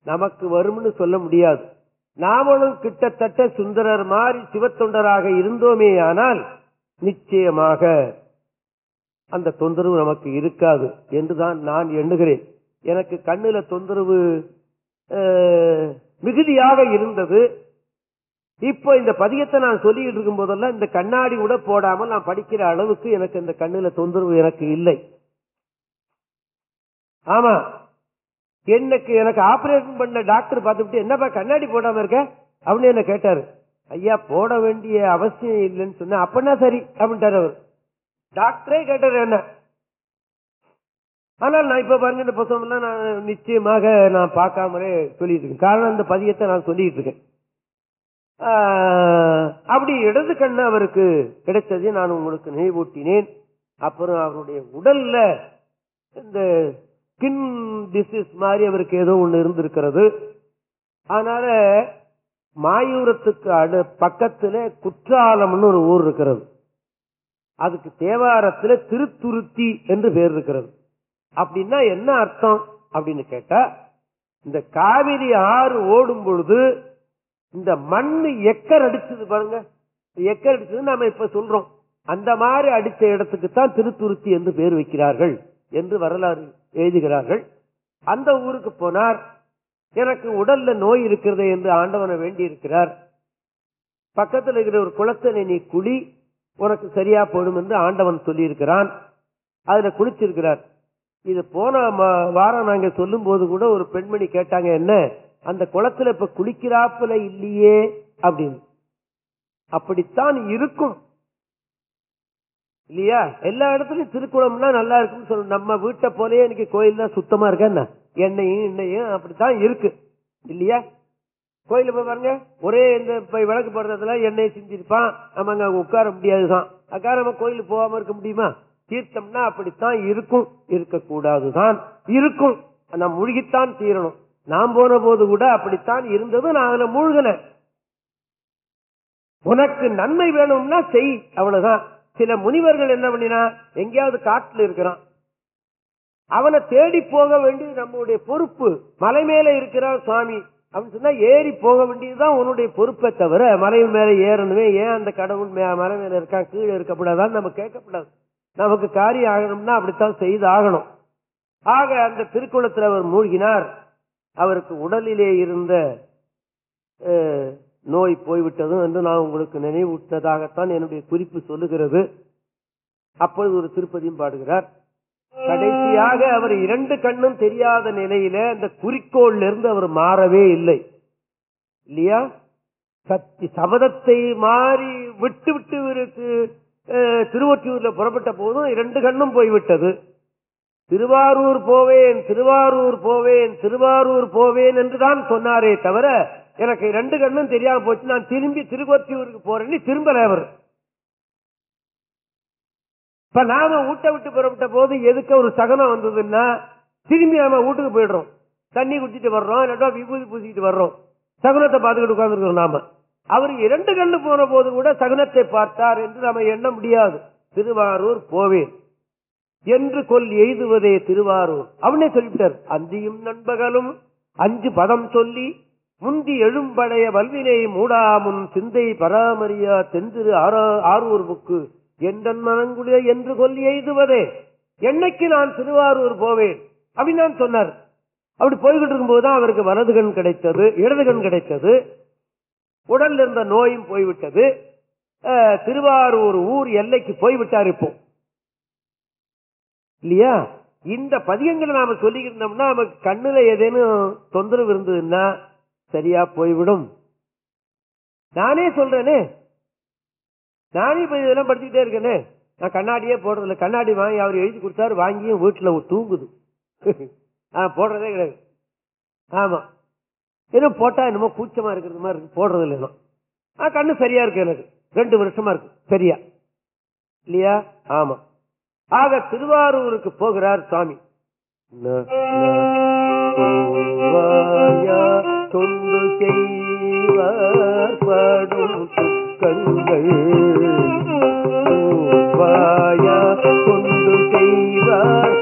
நமக்கு வரும்னு சொல்ல முடியாது. நாமளும் கிட்டத்தட்ட சுந்தரர் மாதிரி சிவத்தொண்டராக இருந்தோமே ஆனால் நிச்சயமாக அந்த தொந்தரவு நமக்கு இருக்காது என்றுதான் நான் எண்ணுகிறேன். எனக்கு கண்ணுல தொந்தரவு மிகுதியாக இருந்தது. இப்போ இந்த பதியத்தை நான் சொல்லிட்டு இருக்கும் போதெல்லாம் இந்த கண்ணாடி கூட போடாமல் நான் படிக்கிற அளவுக்கு எனக்கு இந்த கண்ணுல தொந்தரவு எனக்கு இல்லை. ஆமா. எனக்கு எனக்கு ஆபரேஷன் பண்ண டாக்டர் பார்த்துட்டு என்னப்பா கண்ணாடி போடாம இருக்க? அப்படின்னு என்ன கேட்டாரு. ஐயா போட வேண்டிய அவசியம் இல்லைன்னு சொன்ன அப்பனா சரி அப்படின்ட்டாரு அவர். டாக்டரே கேட்டது என்ன? ஆனால் நான் இப்ப பாருங்க இந்த புத்தகம் எல்லாம் நான் நிச்சயமாக நான் பார்க்காமலே சொல்லிட்டு இருக்கேன் காரணம் இந்த பதியத்தை நான் சொல்லிட்டு இருக்கேன் ஆஹ், அப்படி இடது கண்ணு அவருக்கு கிடைத்ததை நான் உங்களுக்கு நினைவூட்டினேன். அப்புறம் அவருடைய உடல்ல இந்த ஸ்கின் டிசீஸ் மாதிரி அவருக்கு ஏதோ ஒண்ணு இருந்திருக்கிறது. அதனால மாயூரத்துக்கு அடு பக்கத்துல குற்றாலம்னு ஒரு ஊர் இருக்கிறது. அதுக்கு தேவாரத்துல திருத்துருத்தி என்று பேர் இருக்கிறது. அப்படின்னா என்ன அர்த்தம்? அப்படின்னு கேட்டா இந்த காவிரி ஆறு ஓடும் பொழுது இந்த மண்ணு எக்கர் அடிச்சது பாருங்க. எக்கர் அடிச்சது நாம இப்ப சொல்றோம். அந்த மாதிரி அடித்த இடத்துக்கு தான் திருத்துருத்தி என்று பேர் வைக்கிறார்கள் என்று வரலாறு எழுதுகிறார்கள். அந்த ஊருக்கு போனார். எனக்கு உடல்ல நோய் இருக்கிறதே என்று ஆண்டவனை வேண்டி இருக்கிறார் பக்கத்தில் இருக்கிற ஒரு குளத்தில நீ குழி உனக்கு சரியா போடும் என்று ஆண்டவன் சொல்லியிருக்கிறான். அதுல குளிச்சிருக்கிறார். இது போன வாரம் நாங்க சொல்லும் போது கூட ஒரு பெண்மணி கேட்டாங்க என்ன? அந்த குளத்துல இப்ப குளிக்கிறாப்புல இல்லையே? அப்படின்னு. அப்படித்தான் இருக்கும். இல்லையா? எல்லா இடத்துலயும் திருக்குளம்னா நல்லா இருக்கும்னு சொல்லணும் நம்ம வீட்டை போலயே இன்னைக்கு கோயில்லாம் சுத்தமா இருக்கா என்ன? எண்ணெயும் எண்ணெயும் அப்படித்தான் இருக்கு. இல்லையா? கோயில போய் பாருங்க ஒரே இந்த விளக்கு போடுறதுல எண்ணெய் செஞ்சிருப்பான் நம்ம அங்க உட்கார முடியாதுதான். அக்கா நம்ம கோயிலுக்கு போகாம இருக்க முடியுமா? தீர்த்தம்னா அப்படித்தான் இருக்கும். இருக்கக்கூடாதுதான். இருக்கும். நான் மூழ்கித்தான் தீரணும். நான் போன போது கூட அப்படித்தான் இருந்தது. நான் அதுல மூழ்கினேன் உனக்கு நன்மை வேணும்னா செய். அவ்வளவுதான். சில முனிவர்கள் என்ன பண்ணினா எங்கேயாவது காட்டுல இருக்கிறான். அவனை தேடி போக வேண்டியது நம்முடைய பொறுப்பு. மலை மேல இருக்கிறான் சுவாமி. அப்படின்னு சொன்னா ஏறி போக வேண்டியதுதான் உன்னுடைய பொறுப்பை தவிர மலை மேல ஏறணுமே ஏன் அந்த கடவுள் மே- மலை மேல இருக்கான் கீழே இருக்கக்கூடாதான்னு நம்ம கேட்கக்கூடாது. நமக்கு காரியம் ஆகணும்னா அப்படித்தான் செய்து ஆகணும் ஆக அந்த திருக்குளத்தில் அவர் மூழ்கினார். அவருக்கு உடலிலே இருந்த அஹ், நோய் போய்விட்டதும் என்று நான் உங்களுக்கு நினைவூட்டதாகத்தான் என்னுடைய குறிப்பு சொல்லுகிறது. அப்பொழுது ஒரு திருப்பதியும் பாடுகிறார். கடைசியாக அவர் இரண்டு கண்ணும் தெரியாத நிலையில அந்த குறிக்கோள்ல இருந்து அவர் மாறவே இல்லை. இல்லையா? சக்தி சபதத்தை மாறி விட்டு விட்டு இவருக்கு திருவொற்றியூர்ல புறப்பட்ட போதும் இரண்டு கண்ணும் போய்விட்டது. திருவாரூர் போவேன் திருவாரூர் போவேன் திருவாரூர் போவேன் என்றுதான் சொன்னாரே தவிர எனக்கு ரெண்டு கண்ணும் தெரியாம போச்சு. நான் திரும்பி திருவொற்றியூருக்கு போறேன்னு திரும்பல அவர். இப்ப நாம ஊட்ட விட்டு புறப்பட்ட போது எதுக்கு ஒரு சகனம் வந்ததுன்னா திரும்பி நாம வீட்டுக்கு போயிடுறோம். தண்ணி குடிச்சிட்டு வர்றோம் இல்லாட்டா விபூதி பூசிட்டு வர்றோம். சகுனத்தை பார்த்துக்கிட்டு உட்கார்ந்துருக்கோம் நாம. அவர் இரண்டு கண்ணு போன போது கூட சகுனத்தை பார்த்தார் என்று நாம எண்ண முடியாது. திருவாரூர் போவேன் என்று கொல் எய்துவதே திருவாரூர். அவனே சொல்லிவிட்டார் அந்தியும் நண்பகலும் அஞ்சு பதம் சொல்லி முந்தி எழும்படைய வல்வினை மூடாமுன் சிந்தை பராமரியா தெந்திரு ஆரூர் புக்கு. எந்தன் மனங்குளிய என்று கொல்லி எய்துவதே. என்னைக்கு நான் திருவாரூர் போவேன்? அப்படின்னு நான் சொன்னார். அப்படி போய்கிட்டு இருக்கும்போதுதான் அவருக்கு வலது கண் கிடைத்தது இடது கண் கிடைத்தது. உடல்ல இருந்த நோயும் போய்விட்டது. அஹ், திருவாரூர் ஊர் எல்லைக்கு போய்விட்டார் இப்போ. இல்லையா? இந்த பதியங்களை நாம சொல்லிக்கிட்டோம்னா நமக்கு கண்ணுல ஏதேனும் தொந்தரவு இருந்ததுன்னா சரியா போய்விடும். நானே சொல்றேனே நானே இப்ப இதெல்லாம் படிச்சுக்கிட்டே இருக்கேனே. நான் கண்ணாடியே போடுறதில்ல. கண்ணாடி வாங்கி அவர் எழுதி கொடுத்தாரு வாங்கியும் வீட்டுல தூங்குது. ஆ போடுறதே கிடையாது. ஆமா. ஏதோ போட்டா என்னமோ கூச்சமா இருக்கிறது மாதிரி இருக்கு. போடுறது இல்லைன்னா ஆ கண்ணு சரியா இருக்கு எனக்கு. ரெண்டு வருஷமா இருக்கு. சரியா. இல்லையா? ஆமா. ஆக திருவாரூருக்கு போகிறார் சுவாமி. தொண்டு செய்வார் படும். கண்கள். பூவாயா கொண்டு செய்வார்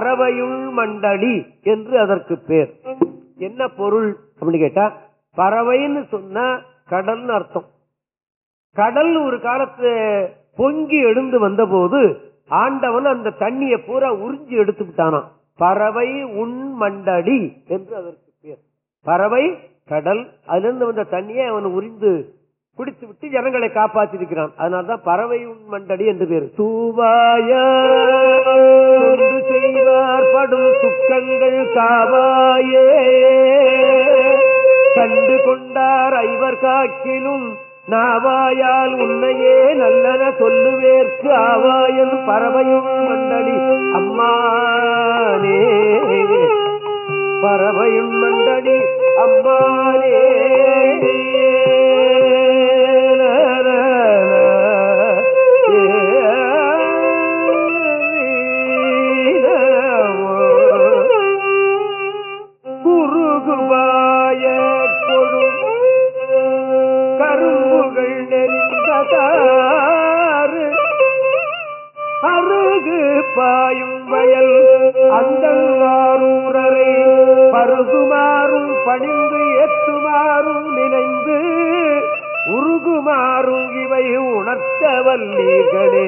பறவையுள் மண்டலி என்று அதற்கு பேர். என்ன பொருள் அப்படின்னு கேட்டா பறவைன்னு சொன்னா கடல்னு அர்த்தம். கடல் ஒரு காலத்து பொங்கி எழுந்து வந்த போது ஆண்டவன் அந்த தண்ணியை பூரா உறிஞ்சி எடுத்துக்கிட்டானான் பறவை உன் மண்டடி என்று அதற்கு பேர். பறவை கடல் அதுல இருந்து வந்த தண்ணியை அவன் உறிந்து பிடித்து விட்டு ஜனங்களை காப்பாற்றிருக்கிறான். அதனால்தான் பறவை மண்டடி என்று பேர். தூவாய செய்வார் படும் துக்கங்கள் காவாயே. கண்டு கொண்டார் ஐவர் காக்கிலும் நாவாயால் உன்னையே நல்லன சொல்லுவேற்கு ஆவாயன் பறவையும் மண்டடி. அம்மானே பறவையும் மண்டடி அம்மானே. பாயும் வயல் அந்த ஆரூரரை பருகுமாறும் பணிந்து எத்துமாறும் நினைந்து உருகுமாறும் இவை உணர்த்த வல்லீர்களே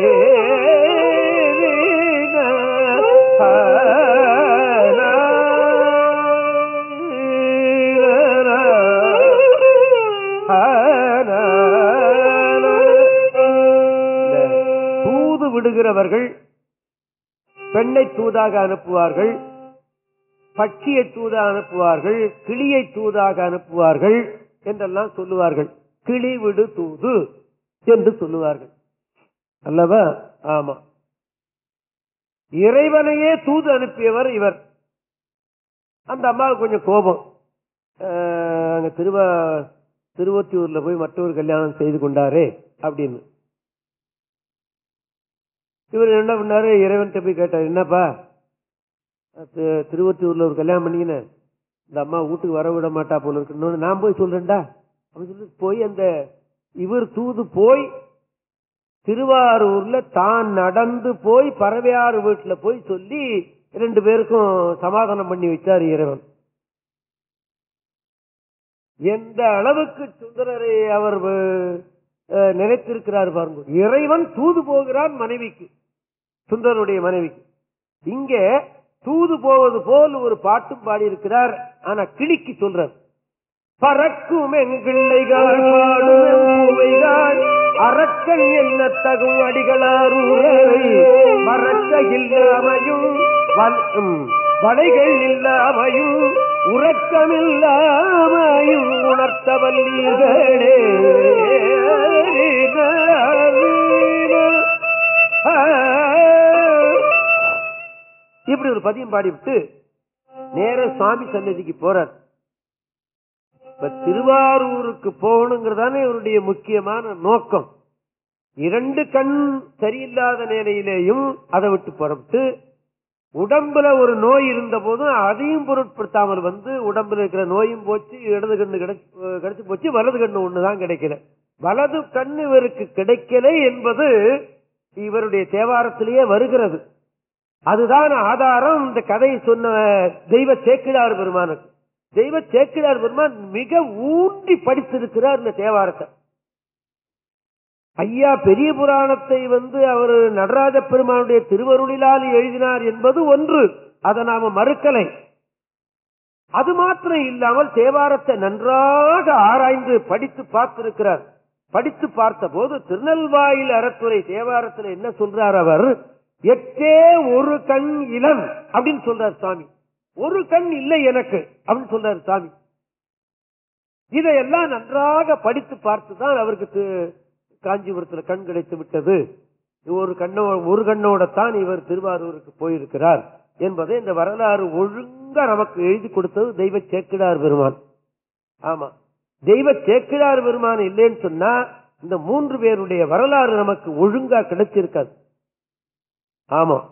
தூது விடுகிறவர்கள் பெண்ணை தூதாக அனுப்புவார்கள் பட்சியை தூதாக அனுப்புவார்கள் கிளியை தூதாக அனுப்புவார்கள் என்றெல்லாம் சொல்லுவார்கள். கிளி விடு தூது என்று சொல்லுவார்கள். அல்லவா? ஆமா. இறைவனையே தூது அனுப்பியவர் இவர். அந்த அம்மாவுக்கு கொஞ்சம் கோபம். அங்க திருவ திருவொத்தியூர்ல போய் மற்றொரு கல்யாணம் செய்து கொண்டாரே அப்படின்னு. இவர் என்ன பண்ணாரு? இறைவன்கிட்ட போய் கேட்டார் என்னப்பா திருவத்தூர்ல ஒரு கல்யாணம் பண்ணிக்கினேன் இந்த அம்மா வீட்டுக்கு வர விட மாட்டா போல இருக்குன்னு நான் போய் சொல்றேன்டா. அப்படின்னு சொல்லி போய் அந்த இவர் தூது போய் திருவாரூர்ல தான் நடந்து போய் பறவையாறு வீட்டுல போய் சொல்லி ரெண்டு பேருக்கும் சமாதானம் பண்ணி வச்சார் இறைவன். எந்த அளவுக்கு சுந்தரரை அவர் அஹ், நினைத்திருக்கிறார் பாருங்க. இறைவன் தூது போகிறான் மனைவிக்கு. சுந்தரனுடைய மனைவிக்கு இங்கே தூது போவது போல் ஒரு பாட்டும் பாடியிருக்கிறார் ஆனா கிளிக்கு சொல்றார் பறக்கும் எங்கிள்ளைகால் பாடும் எம்பூவைகால் என்ன தகும் அடிகளாரூரரை மறக்க இல்லாமையும் வடைகள் இல்லாமையும் உறக்கமில்லாமையும் உணர்த்த வல்லீர்களே இப்படி ஒரு பதியம் பாடிவிட்டு நேர சுவாமி சன்னதிக்கு போறார். இப்ப திருவாரூருக்கு போகணுங்கிறதானே இவருடைய முக்கியமான நோக்கம். இரண்டு கண் சரியில்லாத நிலையிலேயும் அதை விட்டு புறப்பட்டு உடம்புல ஒரு நோய் இருந்த போதும் அதையும் பொருட்படுத்தாமல் வந்து உடம்புல இருக்கிற நோயும் போச்சு இடது கண்ணு கிடைச்சு போச்சு வலது கண்ணு ஒண்ணுதான் கிடைக்கல. வலது கண்ணு இவருக்கு கிடைக்கல என்பது இவருடைய தேவாரத்திலேயே வருகிறது. அதுதான் ஆதாரம். இந்த கதையை சொன்ன தெய்வ சேக்கிழார் பெருமானுக்கு தெய்வ சேக்கிழார் பெருமான் மிக ஊன்றி படித்திருக்கிறார் இந்த தேவாரத்தை. ஐயா பெரிய புராணத்தை வந்து அவர் நடராஜ பெருமானுடைய திருவருளிலால் எழுதினார் என்பது ஒன்று. அதை நாம மறுக்கலை. அது மாத்திரம் இல்லாமல் தேவாரத்தை நன்றாக ஆராய்ந்து படித்து பார்த்திருக்கிறார். படித்து பார்த்த போது திருநெல்வாயில் அறத்துறை தேவாரத்தில் என்ன சொல்றார் அவர்? எட்டே ஒரு கண் இளம் அப்படின்னு சொல்றார் சாமி. ஒரு கண் இல்லை எனக்கு அப்படின்னு சொல்றாரு சாமி. இதையெல்லாம் நன்றாக படித்து பார்த்துதான் அவருக்கு காஞ்சிபுரத்துல கண் கிடைத்து விட்டது. ஒரு கண்ணோ ஒரு கண்ணோட தான் இவர் திருவாரூருக்கு போயிருக்கிறார் என்பதை இந்த வரலாறு ஒழுங்கா நமக்கு எழுதி கொடுத்தது தெய்வ சேக்கிடார் பெருமான். ஆமா. தெய்வ தேக்கிழார் பெருமான் இல்லைன்னு சொன்னா இந்த மூன்று பேருடைய வரலாறு நமக்கு ஒழுங்கா கிடைச்சிருக்காது. ஆமா.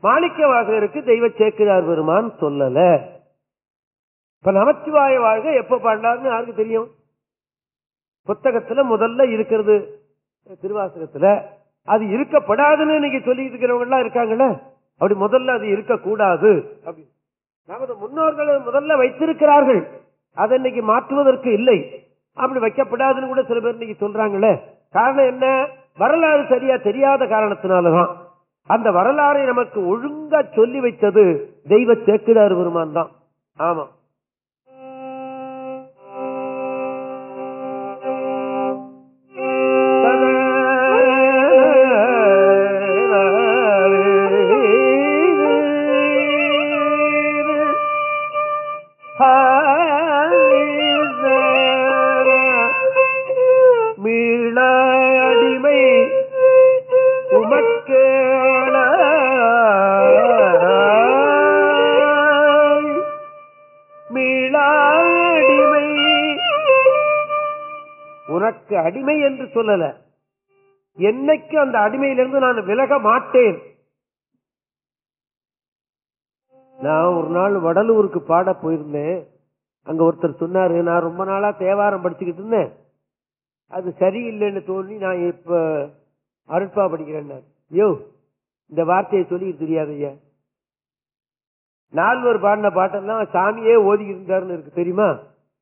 மாணிக்க வாசகருக்கு தெய்வ சேக்கிழார் பெருமான் சொல்லல. இப்ப நமச்சிவாய வாழ்க எப்ப பாண்டார்னு யாருக்கு தெரியும்? புத்தகத்துல முதல்ல இருக்கிறது திருவாசகத்துல. அது இருக்கப்படாதுன்னு இன்னைக்கு சொல்லி இருக்கிறவங்க எல்லாம் இருக்காங்கல்ல? அப்படி முதல்ல அது இருக்கக்கூடாது. அப்படி. நமது முன்னோர்கள் முதல்ல வைத்திருக்கிறார்கள். அதை இன்னைக்கு மாற்றுவதற்கு இல்லை. அப்படி வைக்கப்படாதுன்னு கூட சில பேர் இன்னைக்கு சொல்றாங்களே காரணம் என்ன? வரலாறு சரியா தெரியாத காரணத்தினாலதான். அந்த வரலாறை நமக்கு ஒழுங்கா சொல்லி வைத்தது தெய்வ சேக்கிடார் பெருமான் தான். ஆமா உனக்கு அடிமை என்று சொல்லல. என்னைக்கு அந்த அடிமையிலிருந்து நான் விலக மாட்டேன்? நான் ஒரு நாள் வடலூருக்கு பாட போயிருந்தேன். அங்க ஒருத்தர் சொன்னாரு நான் ரொம்ப நாளா தேவாரம் படிச்சுக்கிட்டு இருந்தேன். அது சரியில்லைன்னு தோன்றி நான் இப்ப அருட்பா படிக்கிறேன் யோ இந்த வார்த்தையை சொல்லி தெரியாது ஐயா நால்வர் பாடின பாட்டெல்லாம் சாமியே ஓதி இருந்தாருன்னு இருக்கு தெரியுமா?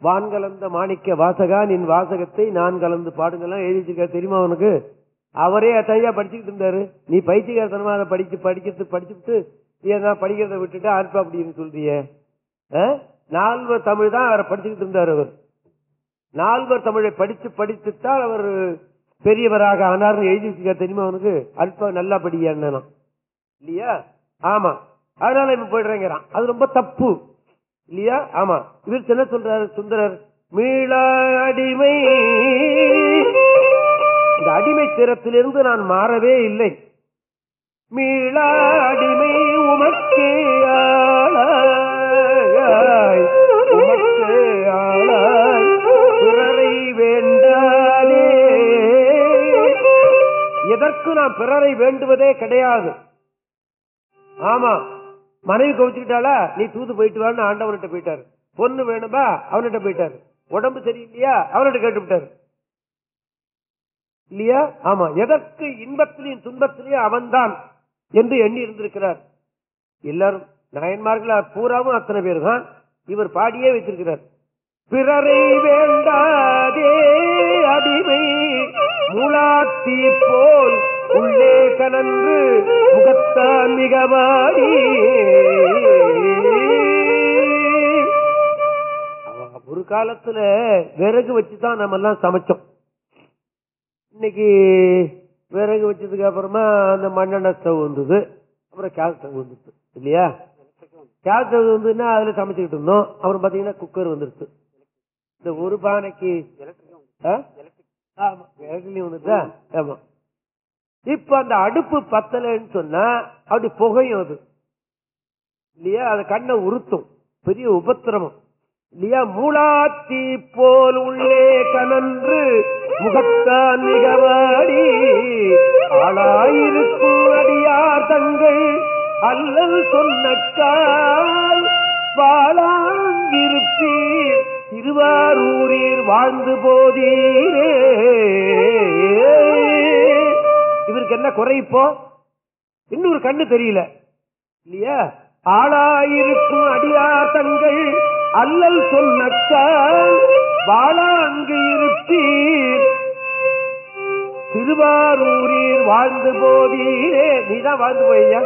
வான் கலந்த மாணிக்க வாசகா நின் வாசகத்தை நான் கலந்து பாடுங்கெல்லாம் எழுதி வச்சிருக்காரு தெரியுமா அவனுக்கு அவரே அத்தையா படிச்சுக்கிட்டு இருந்தாரு. நீ பைத்தியகாரத்தனமா அதை படிச்சு படிக்கிறது படிச்சுட்டு நீ என்ன படிக்கிறத விட்டுட்டு ஆர்ப்பா அப்படின்னு சொல்றிய? நால்வர் தமிழ் தான் அவரை படிச்சுக்கிட்டு இருந்தார் அவர். நால்வர் தமிழை படிச்சு படித்துத்தான் அவர் பெரியவராக ஆனார்னு எழுதி வச்சிருக்காரு தெரியுமா அவனுக்கு அல்பா நல்லா படியா இல்லையா? ஆமா. அதனால இப்ப போயிடுறேங்கிறான். அது ரொம்ப தப்பு. இல்லையா? ஆமா. இவர் என்ன சொல்றாரு சுந்தரர் மீள அடிமை. இந்த அடிமை திறத்திலிருந்து நான் மாறவே இல்லை. மீள அடிமை உமக்கே ஆளாய் உமக்கே ஆளாய் பிறரை எதற்கு நான் பிறரை வேண்டுவதே கிடையாது. ஆமா. மனைவி கவிச்சுக்கிட்டாளா? நீ தூது போயிட்டு வான்னு ஆண்டவன்கிட்ட போயிட்டாரு. பொண்ணு வேணுமா? அவன்கிட்ட போயிட்டாரு. உடம்பு சரியில்லையா? அவன்கிட்ட கேட்டு விட்டாரு இல்லையா? ஆமா. எதற்கு இன்பத்திலையும் துன்பத்திலையும் அவன்தான் என்று எண்ணி இருந்திருக்கிறார். எல்லாரும் நயன்மார்களா? பூராவும் அத்தனை பேர் தான். இவர் பாடியே வைத்திருக்கிறார். பிறரை வேண்டாதே அடிமை. முளாத்தி போல் உள்ளே கலந்து முகத்தான் மிகவாடி. ஒரு காலத்துல விறகு வச்சுதான் நம்ம எல்லாம் சமைச்சோம். இன்னைக்கு விறகு வச்சதுக்கு அப்புறமா அந்த மண்ணெண்ண ஸ்டவ் வந்தது அப்புறம் கேஸ் ஸ்டவ் வந்துருச்சு இல்லையா? கேஸ் ஸ்டவ் வந்துன்னா அதுல சமைச்சுக்கிட்டு இருந்தோம். அப்புறம் பாத்தீங்கன்னா குக்கர் வந்துருச்சு. இந்த ஒரு பானைக்கு ஆமா எலக்ட்ரிக் வந்துட்டா ஆமா. இப்ப அந்த அடுப்பு பத்தலைன்னு சொன்னா அப்படி புகையும் அது. இல்லையா? அது கண்ணை உறுத்தும் பெரிய உபத்திரமம் இல்லையா? மூலாத்தி போல் உள்ளே கனன்று முகத்தான் மிகவாடி ஆளாயிருக்கும் அடியார் தங்கள் அல்லல் சொன்னக்கால் வாழாங்கிருப்பீர். திருவாரூரில் வாழ்ந்து போதீரே. இவருக்கு என்ன குறை இப்போ? இன்னொரு கண்ணு தெரியல. இல்லையா? ஆளாயிருக்கும் அடியார் தங்கள் அல்லல் சொன்னக்கால் வாழாங்கு இருப்பீர். திருவாரூரில் வாழ்ந்து போதீரே. நீதான் வாழ்ந்து போய்யா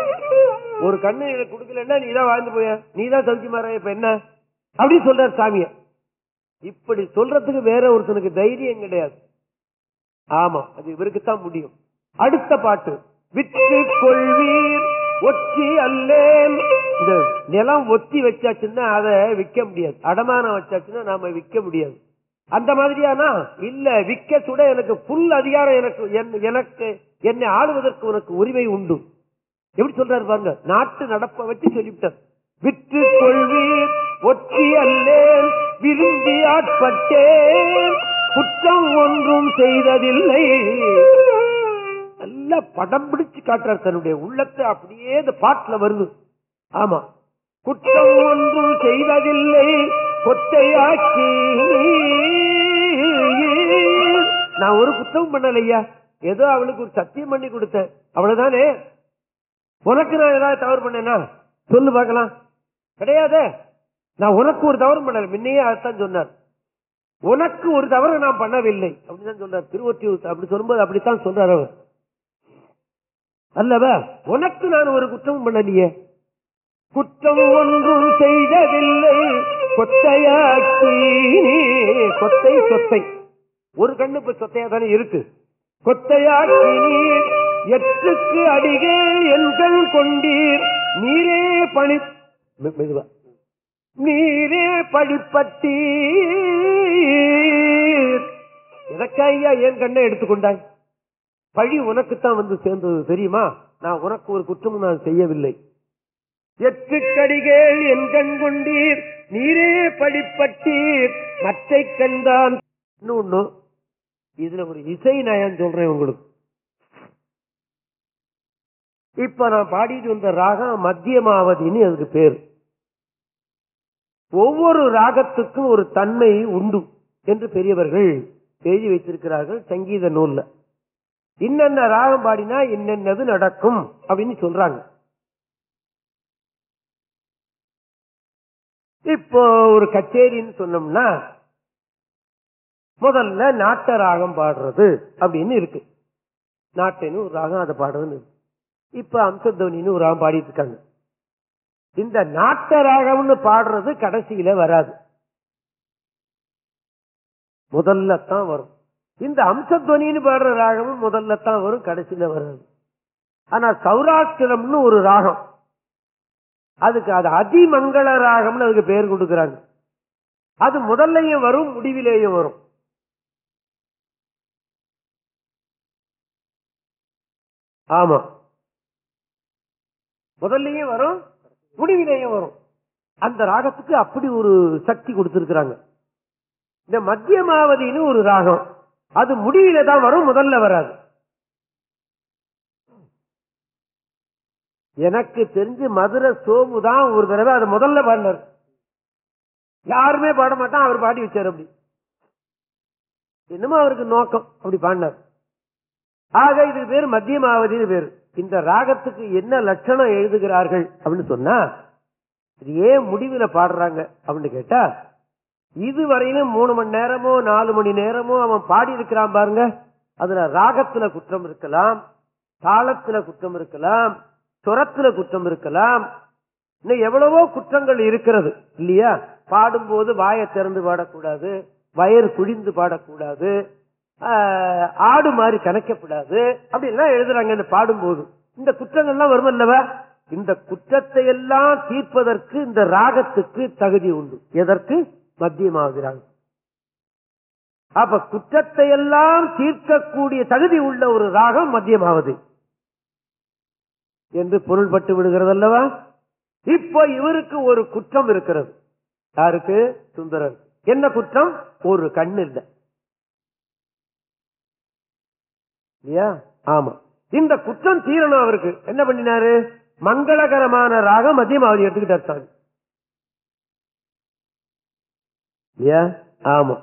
ஒரு கண்ணு எனக்கு கொடுக்கலன்னா நீதான் வாழ்ந்து போய நீதான் சவுக்கி மாற இப்ப என்ன? அப்படி சொல்ற சாமிய இப்படி சொல்றதுக்கு வேற ஒருத்தனுக்கு தைரியம் கிடையாது. ஆமா அது இவருக்குத்தான் முடியும். அடுத்த பாட்டு. விற்று கொள்வீர் ஒத்தி அல்லேன். இந்த நிலம் ஒத்தி வச்சாச்சுன்னா அதை விற்க முடியாது. அடமானம் வச்சாச்சுன்னா நாம விற்க முடியாது. அந்த மாதிரியானா? இல்ல விற்க சுட எனக்கு புல் அதிகாரம் எனக்கு எனக்கு என்னை ஆளுவதற்கு உனக்கு உரிமை உண்டு. எப்படி சொல்றாரு பாருங்க நாட்டு நடப்ப வச்சு சொல்லிவிட்டார். விற்று கொள்வீர் ஒற்றி அல்லேன் விரும்பி ஆட்பட்டேன். குற்றம் ஒன்றும் செய்ததில்லை. நல்லா படம் பிடிச்சு காட்டுறார் தன்னுடைய உள்ளத்தை. அப்படியே இந்த பாட்டுல வருது. ஆமா. குற்றம் ஒன்றும் செய்ததில்லை கொத்தையாக்கி நான் ஒரு குற்றம் பண்ணலையா? ஏதோ அவளுக்கு ஒரு சத்தியம் பண்ணி கொடுத்தேன். அவ்வளவுதானே? உனக்கு நான் ஏதாவது தவறு பண்ணேனா? சொல்லு பார்க்கலாம். கிடையாதே. நான் உனக்கு ஒரு தவறு பண்ணல. முன்னையே அதுதான் சொன்னார். உனக்கு ஒரு தவறு நான் பண்ணவில்லை. அப்படிதான் சொல்றார் திருவொற்றியூர் அப்படி சொல்லும்போது அப்படித்தான் சொல்றார் அவர். அல்லவா? உனக்கு நான் ஒரு குற்றம் பண்ணலையே. குற்றம் ஒன்றும் செய்ததில்லை. கொத்தையாக்கி கொத்தை சொத்தை. ஒரு கண்ணு இப்ப சொத்தையா தானே இருக்கு. கொத்தையாக்கி நீர் எட்டுக்கு அடிகே எண்கள் கொண்டீர். நீரே பணி மெதுவா. நீரே படிப்பட்டீர் எதற்கையா என் கண்ணை எடுத்துக்கொண்டாய்? பழி உனக்குத்தான் வந்து சேர்ந்தது தெரியுமா? நான் உனக்கு ஒரு குற்றமும் நான் செய்யவில்லை. எட்டு கடிகள் என் கண் கொண்டீர் நீரே படிப்பட்டீர் மற்றை கண்டான். இன்னொன்னு இதுல ஒரு இசை நயம் சொல்றேன் உங்களுக்கு. இப்ப நான் பாடிட்டு வந்த ராகம் மத்தியமாவதின்னு அதுக்கு பேர். ஒவ்வொரு ராகத்துக்கும் ஒரு தன்மை உண்டு என்று பெரியவர்கள் எழுதி வைத்திருக்கிறார்கள் சங்கீத நூல்ல. இன்னென்ன ராகம் பாடினா இன்னென்னது நடக்கும் அப்படின்னு சொல்றாங்க. இப்போ ஒரு கச்சேரின்னு சொன்னோம்னா முதல்ல நாட்ட ராகம் பாடுறது அப்படின்னு இருக்கு. நாட்டின்னு ஒரு ராகம் அதை பாடுறதுன்னு இப்ப அம்சத்வனின்னு ஒரு ராகம் பாடிட்டு இருக்காங்க. இந்த நாட்ட ராகம்னு பாடுறது கடைசியில வராது. முதல்ல தான் வரும். இந்த அம்சத்வனின்னு பாடுற ராகமும் முதல்ல தான் வரும் கடைசியில வரும் ஆனா சௌராஷ்டிரம்னு ஒரு ராகம். அதுக்கு அது அதிமங்கள ராகம்னு அதுக்கு பேர் கொடுக்கிறாங்க. அது முதல்லையும் வரும் முடிவிலேயும் வரும். ஆமா. முதல்லையும் வரும் முடிவிலேயும் வரும். அந்த ராகத்துக்கு அப்படி ஒரு சக்தி கொடுத்திருக்கிறாங்க. இந்த மத்தியமாவதின்னு ஒரு ராகம். அது முடிவில தான் வரும் முதல்ல வராது. எனக்கு தெரிஞ்சு மதுரை சோமு தான் ஒரு தடவை அது முதல்ல பாடினார். யாருமே பாட மாட்டான் அவர் பாடி வச்சார் அப்படி. என்னமோ அவருக்கு நோக்கம் அப்படி பாடினார். ஆக இதுக்கு பேர் மத்தியமாவதின்னு பேர். இந்த ராகத்துக்கு என்ன லட்சணம் எழுதுகிறார்கள் அப்படின்னு சொன்னா இது ஏன் முடிவுல பாடுறாங்க அப்படின்னு கேட்டா இதுவரையிலும் மூணு மணி நேரமோ நாலு மணி நேரமோ அவன் பாடி இருக்கிறான் பாருங்க. அதுல ராகத்துல குற்றம் இருக்கலாம் தாளத்துல குற்றம் இருக்கலாம் சுரத்துல குற்றம் இருக்கலாம். இன்னும் எவ்வளவோ குற்றங்கள் இருக்கிறது இல்லையா? பாடும்போது வாயை திறந்து பாடக்கூடாது வயறு குழிந்து பாடக்கூடாது ஆஹ், ஆடு மாதிரி கணக்கப்படாது அப்படி எல்லாம் எழுதுறாங்க இந்த பாடும்போது. இந்த குற்றங்கள்லாம் வரும் அல்லவா இந்த குற்றத்தை எல்லாம் தீர்ப்பதற்கு இந்த ராகத்துக்கு தகுதி உண்டு. எதற்கு? மத்தியமாகிறான் அப்ப குற்றத்தை எல்லாம் தீர்க்கக்கூடிய தகுதி உள்ள ஒரு ராகம் மத்தியமாவது. என்று பொருள்பட்டு விடுகிறது அல்லவா இப்போ இவருக்கு ஒரு குற்றம் இருக்கிறது. யாருக்கு? சுந்தரர் என்ன குற்றம்? ஒரு கண் இல்லை. இல்லையா? ஆமா. இந்த குற்றம் தீரணும் அவருக்கு. என்ன பண்ணினாரு? மங்களகரமான ராகம் மத்தியமாவதி எடுத்துக்கிட்டார் சாமி. இல்லையா ஆமா.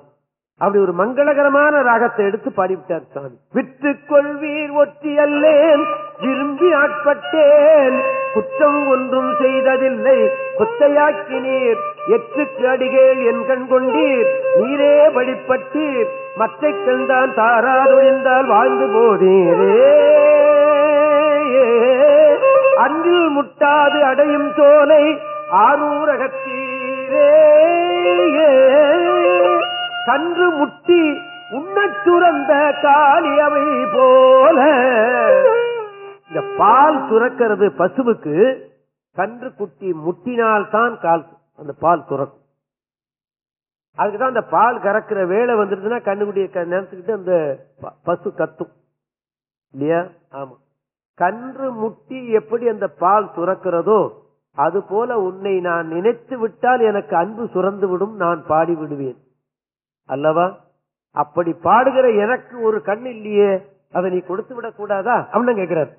அப்படி ஒரு மங்களகரமான ராகத்தை எடுத்து பாடிவிட்டார் சாமி. விட்டுக் கொள்வீர் ஒற்றி அல்லேன் விரும்பி ஆட்பட்டேன். குற்றம் ஒன்றும் செய்ததில்லை கொத்தையாக்கினீர். எட்டுக்கு அடிகேள் என் கண் கொண்டீர் நீரே வழிபட்டீர். மற்றை கண்தான் தாராதொழிந்தால் வாழ்ந்து போதீரே. அன்றில் முட்டாது அடையும் சோலை ஆரூரகத்தீர். கன்று முட்டி உன்னை சுரந்த காளி போல. இந்த பால் துறக்கிறது பசுவுக்கு கன்று குட்டி முட்டினால்தான் கால் அந்த பால் துறக்கும். அதுக்குதான் அந்த பால் கறக்கிற வேலை வந்துருதுன்னா கண்ணுக்குட்டிய நினைச்சுக்கிட்டு அந்த ப- பசு கத்தும். இல்லையா? ஆமா. கன்று முட்டி எப்படி அந்த பால் துறக்கிறதோ அது போல உன்னை நான் நினைத்து விட்டால் எனக்கு அன்பு சுரந்து விடும் நான் பாடி விடுவேன் அல்லவா? அப்படி பாடுகிற எனக்கு ஒரு கண் இல்லையே அதை நீ கொடுத்து விடக் கூடாதா? அப்படின்னு கேட்கிறார்.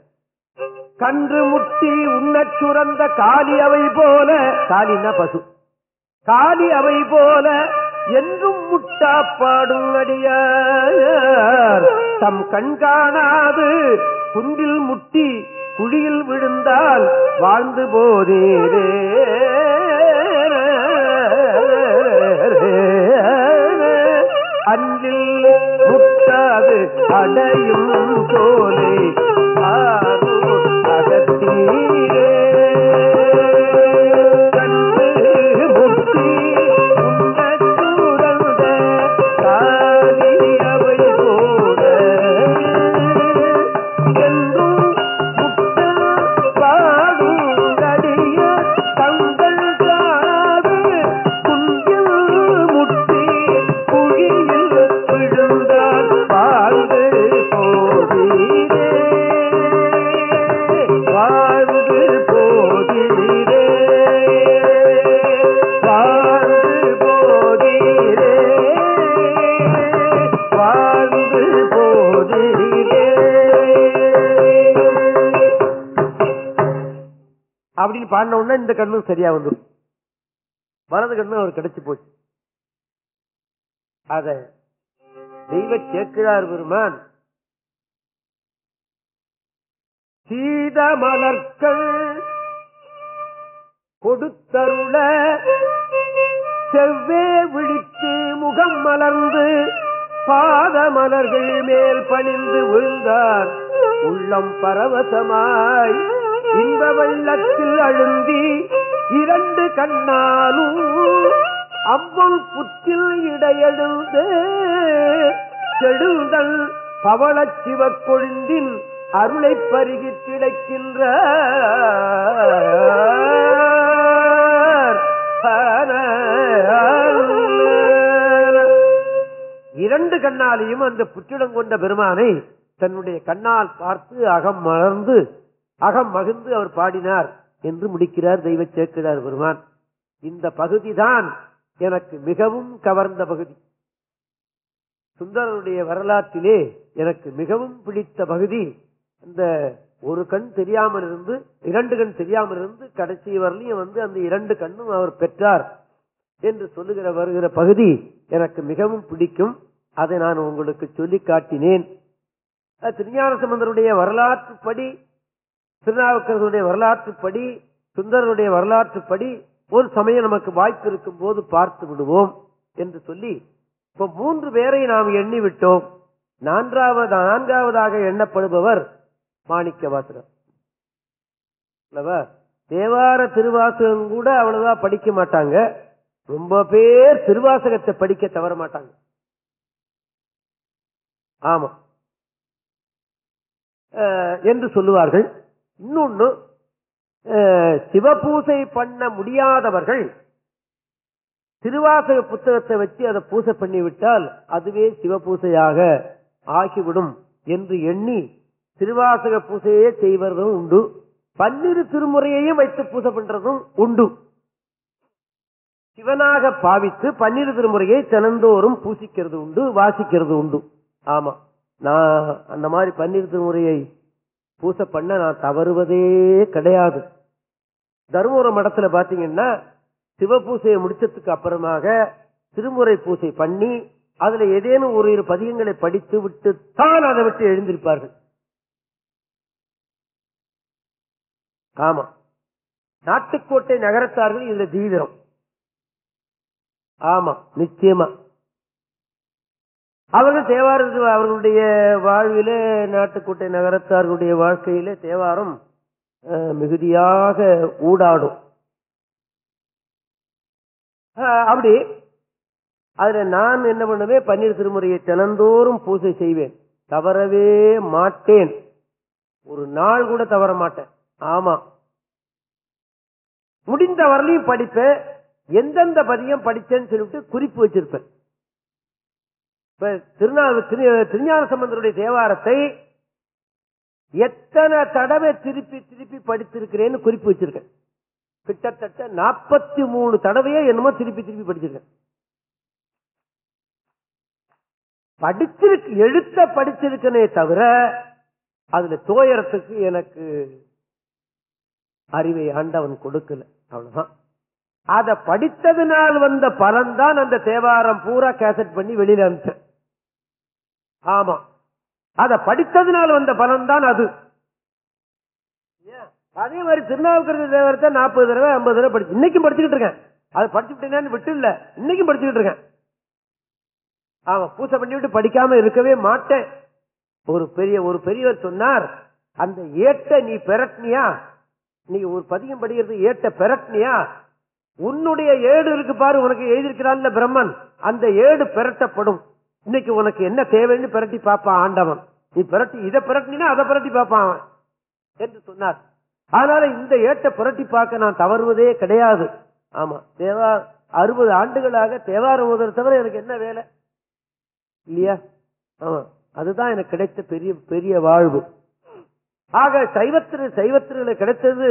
கன்று முட்டி உண்ணச் சுரந்த காளி அவை போல காளின்னா பசு. காளி அவை போல என்றும் முட்டா பாடும் அடியார். தம் கண் காணாது குண்டில் முட்டி குழியில் விழுந்தால் வாழ்ந்து போதீரே. அன்றில் முட்டாது அடையும் போல அப்படின்னு பாடின உடனே இந்த கண்ணும் சரியா வந்துடும் வலது கண்ணு அவர் கிடைச்சு போச்சு. அத தெய்வ சேக்கிழார் பெருமான். சீத மலர்கள் கொடுத்தருள செவ்வே விழித்து முகம் மலர்ந்து பாத மலர்கள் மேல் பணிந்து விழுந்தார். உள்ளம் பரவசமாய் இன்ப வெள்ளத்தில் அழுந்தி இரண்டு கண்ணாலும் அவ்வள் புற்றில் இடையெழுந்து செழுந்தல் பவள சிவக்கொழுந்தின் அருளை பருகி கிடைக்கின்ற இரண்டு கண்ணாலையும் அந்த புற்றிடம் கொண்ட பெருமானை தன்னுடைய கண்ணால் பார்த்து அகம் மலர்ந்து அகம் மகிழ்ந்து அவர் பாடினார் என்று முடிக்கிறார் தெய்வ சேர்க்கிறார் பெருமான். இந்த பகுதிதான் எனக்கு மிகவும் கவர்ந்த பகுதி. சுந்தரனுடைய வரலாற்றிலே எனக்கு மிகவும் பிடித்த பகுதி. இந்த ஒரு கண் தெரியாமல் இருந்து இரண்டு கண் தெரியாமல் இருந்து கடைசி வரலையும் வந்து அந்த இரண்டு கண்ணும் அவர் பெற்றார் என்று சொல்லுகிற வருகிற பகுதி எனக்கு மிகவும் பிடிக்கும். அதை நான் உங்களுக்கு சொல்லி காட்டினேன். திருஞான சம்பந்தருடைய வரலாற்றுப்படி திருநாவுக்கரசருடைய வரலாற்றுப்படி சுந்தரனுடைய வரலாற்றுப்படி ஒரு சமயம் நமக்கு வாய்ப்பு இருக்கும் போது பார்த்து விடுவோம் என்று சொல்லி இப்ப மூன்று பேரை நாம் எண்ணி விட்டோம் நான்காவது நான்காவதாக எண்ணப்படுபவர் மாணிக்க வாசகர் தேவார திருவாசகம் கூட அவ்வளவா படிக்க மாட்டாங்க. ரொம்ப பேர் திருவாசகத்தை படிக்க தவற மாட்டாங்க. ஆமா. என்று சொல்லுவார்கள். இன்னொன்னு அஹ், சிவபூசை பண்ண முடியாதவர்கள் திருவாசக புத்தகத்தை வச்சு அதை பூசை பண்ணி விட்டால் அதுவே சிவபூசையாக ஆகிவிடும் என்று எண்ணி திருவாசக பூசையே செய்வதும் உண்டு. பன்னிரு திருமுறையையும் வைத்து பூசை பண்றதும் உண்டு. சிவனாக பாவித்து பன்னிரு திருமுறையை தினந்தோறும் பூசிக்கிறது உண்டு வாசிக்கிறது உண்டு. ஆமா. நான் அந்த மாதிரி பன்னிரு திருமுறையை பூசை பண்ண நான் தவறுவதே கிடையாது. தருமபுர மடத்துல பாத்தீங்கன்னா சிவபூசையை முடிச்சதுக்கு அப்புறமாக திருமுறை பூசை பண்ணி அதுல ஏதேனும் ஒரு இரு பதிகங்களை படித்து விட்டு தான் அதை விட்டு எழுந்திருப்பார்கள். ஆமா. நாட்டுக்கோட்டை நகரத்தார்கள் இதுல தீவிரம். ஆமா நிச்சயமா. அவர்கள் தேவார அவர்களுடைய வாழ்விலே நாட்டுக்கோட்டை நகரத்தார்களுடைய வாழ்க்கையிலே தேவாரம் மிகுதியாக ஊடாடும். அப்படி. அதுல நான் என்ன பண்ணுவேன்? பன்னீர் திருமுறையை தினந்தோறும் பூஜை செய்வேன். தவறவே மாட்டேன். ஒரு நாள் கூட தவற மாட்டேன். ஆமா. முடிந்த வரலையும் படிப்பேன். எந்தெந்த பதியம் படிச்சேன்னு சொல்லிட்டு குறிப்பு வச்சிருப்பேன். திருஞான சம்பந்தருடைய தேவாரத்தை எத்தனை தடவை திருப்பி திருப்பி படித்திருக்கிறேன்னு குறிப்பு வச்சிருக்கேன். கிட்டத்தட்ட நாற்பத்தி மூணு தடவையே என்னமோ திருப்பி திருப்பி படிச்சிருக்கேன். படிச்சிருக்கு எழுத்த படிச்சிருக்கனே தவிர அதுல தோயறத்துக்கு எனக்கு அறிவை ஆண்டவன் கொடுக்கல. அவ்வளவுதான். அத படித்ததினால் வந்த பலன் தான் அந்த தேவாரம் பூரா கேசட் பண்ணி வெளியில அனுப்பிச்சேன். ஆமா. அத படித்ததுனால வந்த பலன் தான் அது. ஏன்? அதே மாதிரி திருநாவுக்கரசு தேவரத்தை நாற்பது தடவை ஐம்பது தடவை படிச்சு இன்னைக்கும் படிச்சுக்கிட்டு இருக்கேன். அது படிச்சுட்டேன்னு விட்டு இல்ல இன்னைக்கும் படிச்சுக்கிட்டு இருக்கேன். ஆமா பூசை பண்ணிவிட்டு படிக்காம இருக்கவே மாட்டேன். ஒரு பெரிய ஒரு பெரியவர் சொன்னார் அந்த ஏட்டை நீ பெரட்னியா? நீ ஒரு பதியம் படிக்கிறது ஏட்டை பெரட்னியா? உன்னுடைய ஏடு இருக்கு பாரு உனக்கு எழுதியிருக்கிறான் பிரம்மன். அந்த ஏடு பெரட்டப்படும். இன்னைக்கு உனக்கு என்ன தேவைன்னு பிரட்டி பார்ப்பான் ஆண்டவன். நீ பிரட்டி இதை பெரட்டினா அதை பிரட்டி பார்ப்பான் அவன் என்று சொன்னார். அதனால இந்த ஏட்டை புரட்டி பார்க்க நான் தவறுவதே கிடையாது. ஆமா தேவா அறுபது ஆண்டுகளாக தேவார ஓதுறது தவிர எனக்கு என்ன வேலை? இல்லையா? ஆமா அதுதான் எனக்கு கிடைத்த பெரிய பெரிய வாழ்வு. ஆக சைவத்திரு சைவத்திரில கிடைத்தது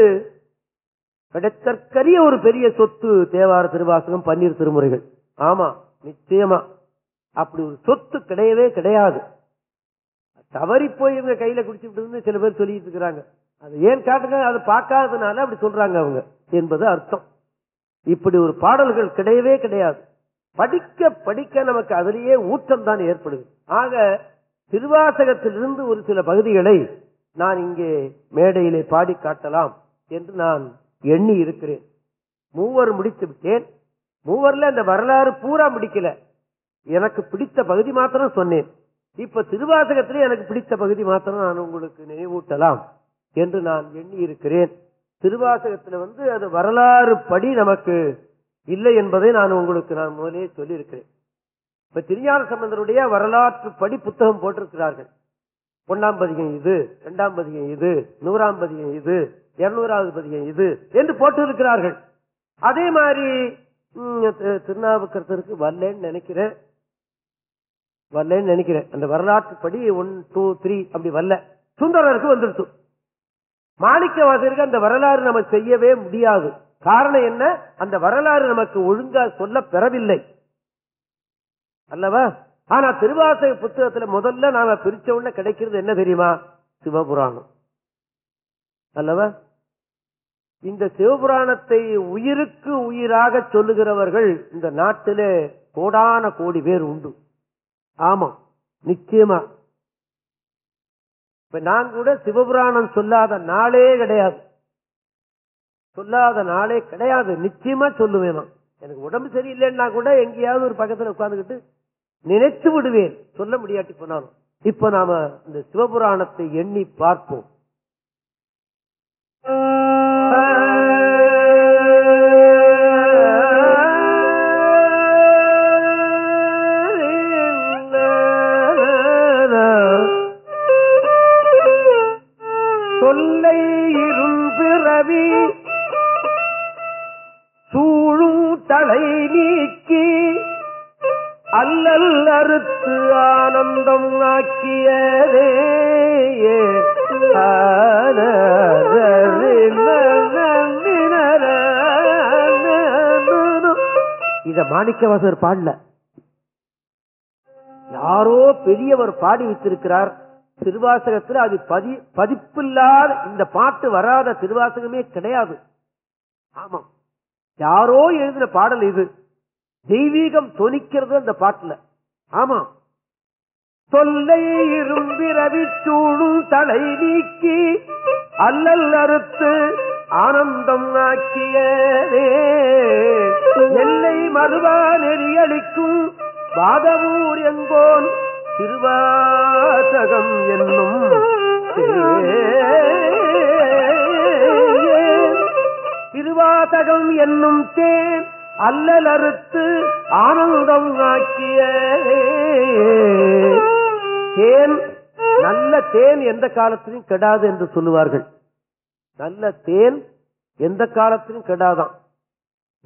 கிடைத்தற்கரிய ஒரு பெரிய சொத்து தேவார திருவாசகம் பன்னீர் திருமுறைகள். ஆமா நிச்சயமா. அப்படி ஒரு சொத்து கிடையவே கிடையாது. தவறி போய் இவங்க கையில குடிச்சுட்டு சில பேர் சொல்லிட்டு இருக்கிறாங்க. அது ஏன் காட்டுங்க? அது பார்க்காததுனால அப்படி சொல்றாங்க அவங்க என்பது அர்த்தம். இப்படி ஒரு பாடல்கள் கிடையவே கிடையாது. படிக்க படிக்க நமக்கு அதிலேயே ஊற்றம் தான் ஏற்படுது. ஆக திருவாசகத்திலிருந்து ஒரு சில பகுதிகளை நான் இங்கே மேடையிலே பாடி காட்டலாம் என்று நான் எண்ணி இருக்கிறேன். மூவர் முடித்து விட்டேன். மூவர்ல அந்த வரலாறு பூரா முடிக்கல. எனக்கு பிடித்த பகுதி மாத்திரம் சொன்னேன். இப்ப திருவாசகத்திலே எனக்கு பிடித்த பகுதி மாத்திரம் நான் உங்களுக்கு நினைவூட்டலாம் என்று நான் எண்ணி இருக்கிறேன் திருவாசகத்துல வந்து அது வரலாறு படி நமக்கு இல்லை என்பதை நான் உங்களுக்கு நான் முதலே சொல்லியிருக்கிறேன். இப்ப திருஞான சம்பந்தருடைய வரலாற்று படி புத்தகம் போட்டிருக்கிறார்கள். ஒன்னாம் பதிகம் இது இரண்டாம் பதிகம் இது நூறாம் பதிகம் இது இருநூறாவது பதிகம் இது என்று போட்டிருக்கிறார்கள். அதே மாதிரி திருநாவுக்கரசருக்கு வரலன்னு நினைக்கிறேன். வரலன்னு நினைக்கிறேன். அந்த வரலாற்று படி ஒன் டூ த்ரீ அப்படி வரல. சுந்தரருக்கு வந்துருச்சு. மாணிக்கவாசருக்கு அந்த வரலாறு நம்ம செய்யவே முடியாது. காரணம் என்ன? அந்த வரலாறு நமக்கு ஒழுங்கா சொல்ல பெறவில்லை. அல்லவா? ஆனா திருவாசக புத்தகத்துல முதல்ல நாம பிரிச்ச உடனே கிடைக்கிறது என்ன தெரியுமா? சிவபுராணம். அல்லவா? இந்த சிவபுராணத்தை உயிருக்கு உயிராக சொல்லுகிறவர்கள் இந்த நாட்டிலே கோடான கோடி பேர் உண்டு. ஆமா நிச்சயமா. இப்ப நான் கூட சிவபுராணம் சொல்லாத நாளே கிடையாது. சொல்லாத நாளே கிடையாது. நிச்சயமா சொல்லுவேன் நான். எனக்கு உடம்பு சரியில்லைன்னா கூட எங்கேயாவது ஒரு பக்கத்துல உட்கார்ந்துகிட்டு நினைத்து விடுவேன். சொல்ல முடியாட்டி போனாலும். இப்ப நாம இந்த சிவபுராணத்தை எண்ணி பார்ப்போம். பிறவி சூழும் தலை நீக்கி அல்லல் அறுத்து ஆனந்தம் ஆக்கியதே. இத மாணிக்கவாசர் பாடல. யாரோ பெரியவர் பாடி வைத்திருக்கிறார். திருவாசகத்தில் அது பதி பதிப்பில்லாத இந்த பாட்டு வராத திருவாசகமே கிடையாது. ஆமா. யாரோ எழுதின பாடல் இது. தெய்வீகம் தொனிக்கிறது அந்த பாட்டுல. ஆமா. தொல்லை இரும்பிரவி தலை நீக்கி அல்லல் அறுத்து ஆனந்தம் ஆக்கியதே. நெல்லை மறுவா நெறியளிக்கும் வாதவூர் எங்கோன் திருவாசகம் என்னும் திருவாசகம் என்னும் தேன் அல்லல் அறுத்து ஆனந்தம் ஆக்கிய தேன். நல்ல தேன் எந்த காலத்திலும் கெடாது என்று சொல்லுவார்கள். நல்ல தேன் எந்த காலத்திலும் கெடாதான்.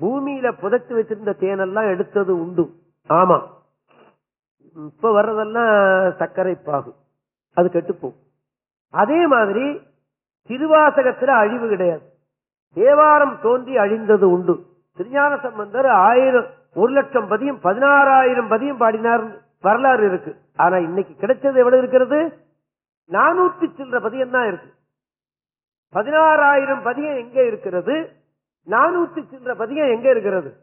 பூமியில புதைச்சு வச்சிருந்த தேனெல்லாம் எடுத்தது உண்டு. ஆமா. இப்ப வர்றதெல்லாம் சர்க்கரை பாகு. அது கெட்டுப்போம் அதே மாதிரி திருவாசகத்துல அழிவு கிடையாது. தேவாரம் தோன்றி அழிந்தது உண்டு. திருஞான சம்பந்தர் ஆயிரம் ஒரு லட்சம் பதியம் பதினாறாயிரம் பதியம் பாடினார் வரலாறு இருக்கு. ஆனா இன்னைக்கு கிடைச்சது எவ்வளவு இருக்கிறது? நானூத்தி சில்லற பதியம் தான் இருக்கு. பதினாறாயிரம் பதியம் எங்க இருக்கிறது? நானூத்தி சில்லற பதியம் எங்க இருக்கிறது?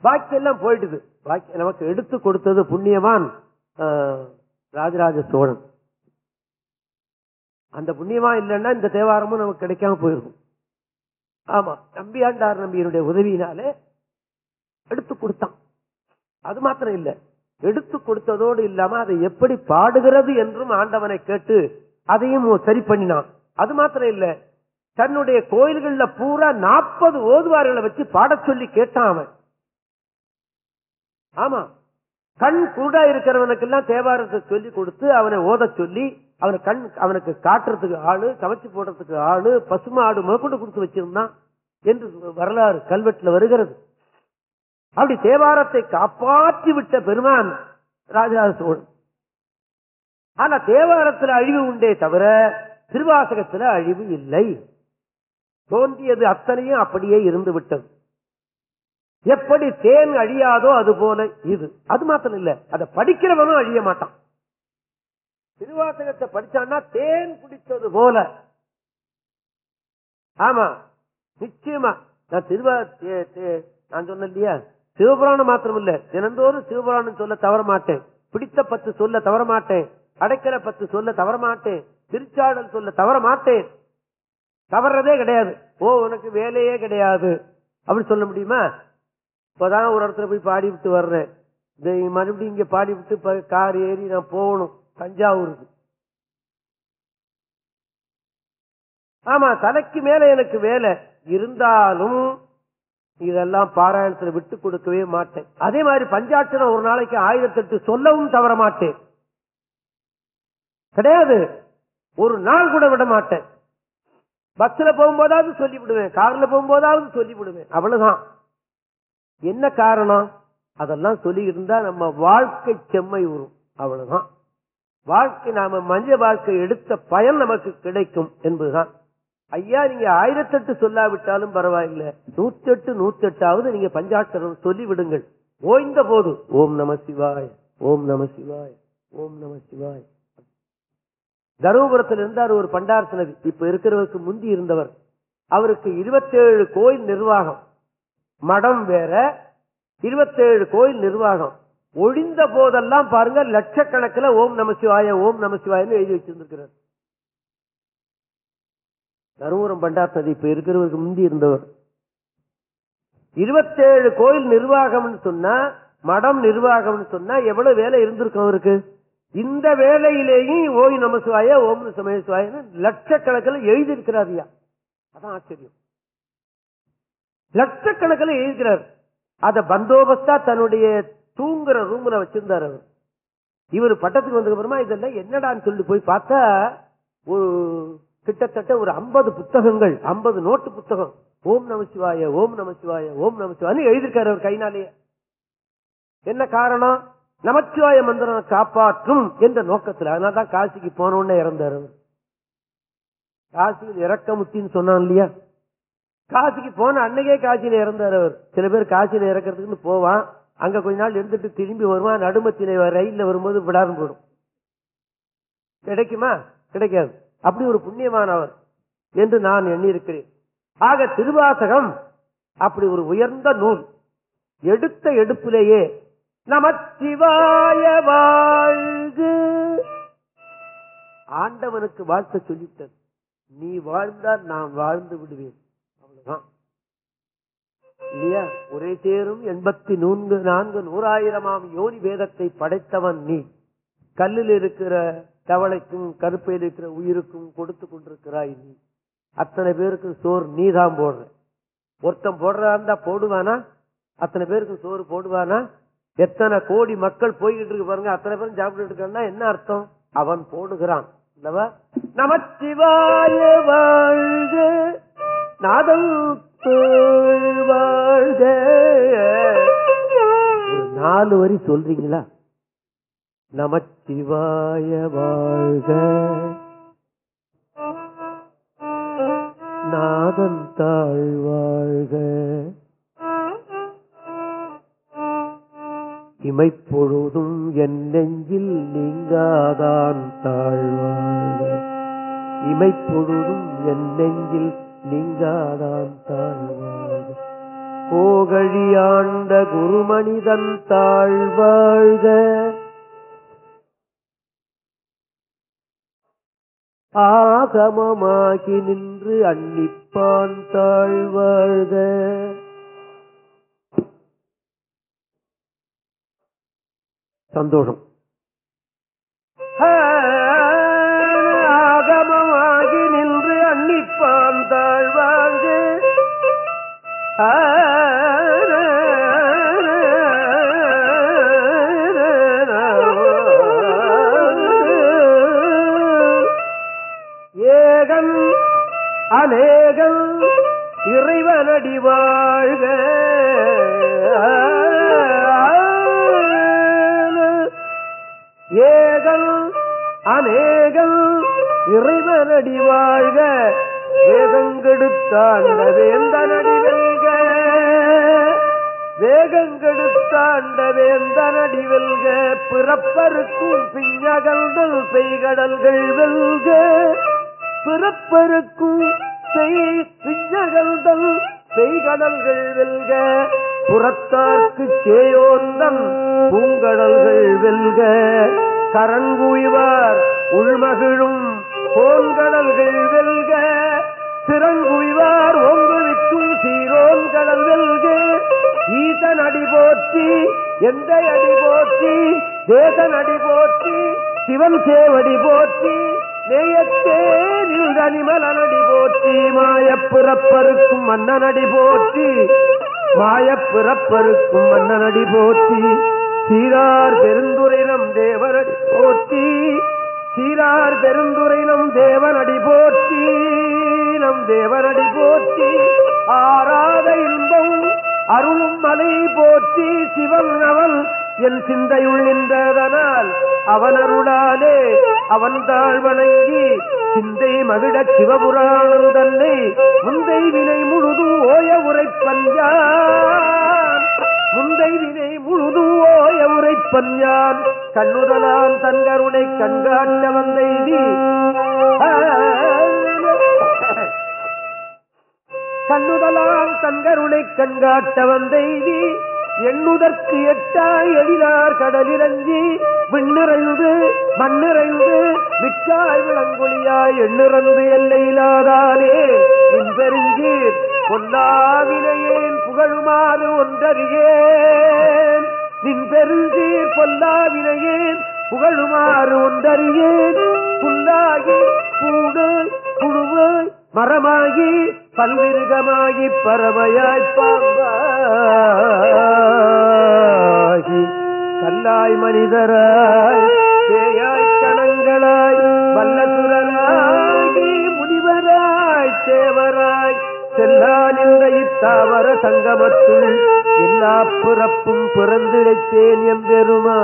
பாக்கி எல்லாம் போயிடுது பாக்கி நமக்கு எடுத்து கொடுத்தது புண்ணியவான். ராஜராஜ சோழன். அந்த புண்ணியமா இல்லைன்னா இந்த தேவாரமும் நமக்கு கிடைக்காம போயிருக்கும். ஆமா நம்பியாண்டார் நம்பியனுடைய உதவியினாலே எடுத்து கொடுத்தான். அது மாத்திரம் இல்ல. எடுத்து கொடுத்ததோடு இல்லாம அதை எப்படி பாடுகிறது என்றும் ஆண்டவனை கேட்டு அதையும் சரி பண்ணினான். அது மாத்திரம் இல்ல. தன்னுடைய கோயில்கள்ல பூரா நாற்பது ஓதுவார்களை வச்சு பாட சொல்லி கேட்டான் அவன். ஆமா கண் குருடா இருக்கிறவனுக்கெல்லாம் தேவாரத்தை சொல்லி கொடுத்து அவனை ஓதச் சொல்லி அவனை கண் அவனுக்கு காட்டுறதுக்கு ஆளு கவச்சி போடுறதுக்கு ஆளு பசுமாடு முதற்கொண்டு கொடுத்து வச்சிருந்தான் என்று வரலாறு கல்வெட்டுல வருகிறது. அப்படி தேவாரத்தை காப்பாற்றி விட்ட பெருமான் ராஜராஜ சோழன். ஆனா தேவாரத்துல அழிவு உண்டே தவிர திருவாசகத்துல அழிவு இல்லை. தோன்றியது அத்தனையும் அப்படியே இருந்து விட்டது. எப்படி தேன் அழியாதோ அது போல இது. அது மாத்திரம் இல்ல. அதை படிக்கிறவனும் அழிய மாட்டான். திருவாசகத்தை படிச்சான்னா தேன் பிடிச்சது போல. ஆமா. நிச்சயமா. நான் திருவா நான் சொன்னேன் இல்லையா? சிவபுராணம் மாத்திரம் இல்ல. தினந்தோறும் சிவபுராணம் சொல்ல தவற மாட்டேன். பிடித்த பத்து சொல்ல தவற மாட்டேன். அடைக்கிற பத்து சொல்ல தவற மாட்டேன். திருச்சாடல் சொல்ல தவற மாட்டேன். தவறதே கிடையாது. ஓ உனக்கு வேலையே கிடையாது. அப்படி சொல்ல முடியுமா? இப்பதான் ஒரு இடத்துல போய் பாடி விட்டு வர்றேன். இந்த மறுபடியும் இங்க பாடி விட்டு கார் ஏறி நான் போகணும். தஞ்சாவூருக்கு. ஆமா தலைக்கு மேல எனக்கு வேலை. இருந்தாலும் இதெல்லாம் பாராயணத்துல விட்டு கொடுக்கவே மாட்டேன். அதே மாதிரி பஞ்சாட்சரம் ஒரு நாளைக்கு ஆயிரத்தெட்டு சொல்லவும் தவற மாட்டேன். கிடையாது. ஒரு நாள் கூட விட மாட்டேன். பஸ்ல போகும்போதாவது சொல்லி விடுவேன் கார்ல போகும்போதாவது சொல்லி விடுவேன் அவ்வளவுதான். என்ன காரணம்? அதெல்லாம் சொல்லி இருந்தா நம்ம வாழ்க்கை செம்மை உறும் அவ்வளவுதான். வாழ்க்கை நாம மஞ்ச வாழ்க்கை எடுத்த பயன் நமக்கு கிடைக்கும் என்பதுதான். ஐயா நீங்க ஆயிரத்தெட்டு சொல்லாவிட்டாலும் பரவாயில்லை. நூத்தி எட்டாவது நீங்க பஞ்சாட்சரம் சொல்லி விடுங்கள் ஓய்ந்த போது ஓம் நம சிவாய் ஓம் நம சிவாய் ஓம் நம சிவாய். தருமபுரத்தில் இருந்தார் ஒரு பண்டார் இப்ப இருக்கிறவருக்கு முந்தி இருந்தவர். அவருக்கு இருபத்தேழு கோயில் நிர்வாகம். மடம் வேற இருபத்தேழு கோயில் நிர்வாகம். ஒழிந்த போதெல்லாம் பாருங்க லட்சக்கணக்கில் ஓம் நமசிவாய ஓம் நமசிவாயன்னு எழுதி வச்சிருந்திருக்கிறார். தருமபுரம் பண்டார் இப்ப இருக்கிறவருக்கு முந்தி இருந்தவர். இருபத்தேழு கோயில் நிர்வாகம்னு சொன்னா மடம் நிர்வாகம்னு சொன்னா எவ்வளவு வேலை இருந்திருக்கும் அவருக்கு? இந்த வேலையிலேயும் ஓய் நமசிவாய ஓம் சமயசிவாயன்னு லட்சக்கணக்கில் எழுதியிருக்கிறார் ஐயா. அதான் ஆச்சரியம். லட்சக்கணக்கில் எழுதுகிறார் அத பந்தோபஸ்தா தன்னுடைய தூங்குற ரூம்ல வச்சிருந்தார் அவர். இவர் பட்டத்துக்கு வந்ததுக்கு அப்புறமா இதெல்லாம் என்னடான்னு சொல்லிட்டு போய் பார்த்தா ஒரு கிட்டத்தட்ட ஒரு ஐம்பது புத்தகங்கள் ஐம்பது நோட்டு புத்தகம். ஓம் நமசிவாய ஓம் நமசிவாய ஓம் நம எழுதிருக்காரு எழுதியிருக்காரு அவர் கைனாலேயே என்ன காரணம்? நமச்சிவாய மந்திரம் காப்பாற்றும் என்ற நோக்கத்தில். அதனாலதான் காசிக்கு போன உடனே இறந்தார் அவர். இறக்க முத்தின்னு சொன்னான் இல்லையா? காசிக்கு போன அன்னைக்கே காசியில இறந்தார் அவர். சில பேர் காசியில இறக்கிறதுக்குன்னு போவான். அங்க கொஞ்ச நாள் இருந்துட்டு திரும்பி வருவான். நடுமத்தில ரயில்ல வரும்போது விடாரம் போடும் கிடைக்குமா? கிடைக்காது. அப்படி ஒரு புண்ணியமானவர் என்று நான் எண்ணியிருக்கிறேன். ஆக திருவாசகம் அப்படி ஒரு உயர்ந்த நூல். எடுத்த எடுப்பிலேயே நமச்சிவாய வாழ்கு. ஆண்டவனுக்கு வாழ்த்த சொல்லிவிட்டது. நீ வாழ்ந்தால் நான் வாழ்ந்து விடுவேன். இல்லையா? ஒரே தேரும் எண்பத்தி நூன்கு நான்கு நூறாயிரமாம் யோனி வேதத்தை படைத்தவன் நீ. கல்லில் இருக்கிற தவளைக்கும் கருப்பையில் இருக்கிற உயிருக்கும் கொடுத்து கொண்டிருக்கிறாய் நீ. அத்தனை பேருக்கு சோறு நீ தான் போடுற. ஒருத்தன் போடுறா இருந்தா போடுவானா? அத்தனை பேருக்கு சோறு போடுவானா? எத்தனை கோடி மக்கள் போய்கிட்டு இருக்கு பாருங்க அத்தனை பேரும் சாப்பிட்டு இருக்கான்னா என்ன அர்த்தம்? அவன் போடுகிறான். அல்லவா? நமச்சிவாய வாழ்க. நாதம் வாழ்க. நாலு வரி சொல்றீங்களா? நமச்சிவாய வாழ்க. நாதன் தாழ்வாழ்க இமைப்பொழுதும் என் நெஞ்சில் நீங்காதான் தாழ்வாழ்க இமைப்பொழுதும் என் நெஞ்சில் நீங்காதான் தாழ்வாழ்க. கோகழியாண்ட குருமனிதன் தாழ்வாழ்க. ஆகமமாகி நின்று அன்னிப்பான் தாழ்வாழ்க. சந்தோஷம். Hey! ஏகன் அநேகன் இறைவனடி வாழ்க. ஏகன் அநேகன் இறைவனடி வாழ்க. வேகங்கெடுத்தாண்ட வேந்தனடி வெல்க வேகங்கெடுத்தாண்ட வேந்தனடி வெல்க பிறப்பருக்கும் பிஞ்சகல்கள் பெய்கடல்கள் வெல்க. பிறப்பருக்கும் செய் பிஞ்சகந்தம் பெய்கடல்கள் வெல்க. புறத்தார்க்கு சேயோந்தம் பூங்கடல்கள் வெல்க. கரங்குய்வார் உள்மகிழும் போன்கடல்கள் வெல்க. திறங்குய்வார் ஒங்குவிக்கும் சீரோன் கடல் வெல்க. ஈசன் அடி போற்றி எந்த அடி போற்றி தேசன் அடி போற்றி சிவன் சேவடி போற்றி நேயத்தே நின்றனிமலனடி போற்றி மாயப்புறப்பருக்கும் மன்னனடி போற்றி மாயப்புறப்பருக்கும் மன்னனடி போற்றி சீரார் பெருந்துரைனம் தேவனடி போற்றி சீரார் பெருந்துரைனம் தேவனடி போற்றி நம் தேவனடி போற்றி ஆராத இன்பம் அருளும் மலை போற்றி சிவன் அவன். என் சிந்தையுள்ளின்றதனால் அவன் அருளாலே அவன் தாழ் வணங்கி சிந்தை மகிழச் சிவபுராணம் தன்னை முந்தை வினை முழுதும் ஓய உரைப்பஞ்சான் முந்தை வினை முழுதும் ஓய உரைப்பஞ்சான் கண்ணுதலான் தன்கருணை கண்காட்ட வந்தைதி கண்ணுதலான் தன்கருணை கண்காட்ட வந்தைதி எண்ணுதற்கு எட்டாய் எழிலார் கடலிறங்கி விண்ணிறைந்து மண்ணிறைந்து மிக்காய் விளங்கொழியாய் எண்ணிறந்து எல்லையிலாதானே. நின் பொல்லாவினையேன் புகழுமாறு ஒன்றறியேன். நின் பெருங்கீர் பொல்லாவினையேன் புகழுமாறு ஒன்றறியேன். புல்லாகி பூடு புழுவாய் மரமாகி பல்மிருகமாகி பறவையாய் பாம்பாகி கல்லாய் மனிதராய் தேயாய் கணங்களாய் வல்லசுரனாகி முனிவராய் தேவராய் செல்லா நின்ற இத்தாவர சங்கமத்துள் எல்லா பிறப்பும் பிறந்திழைத்தேன் எம்பெருமா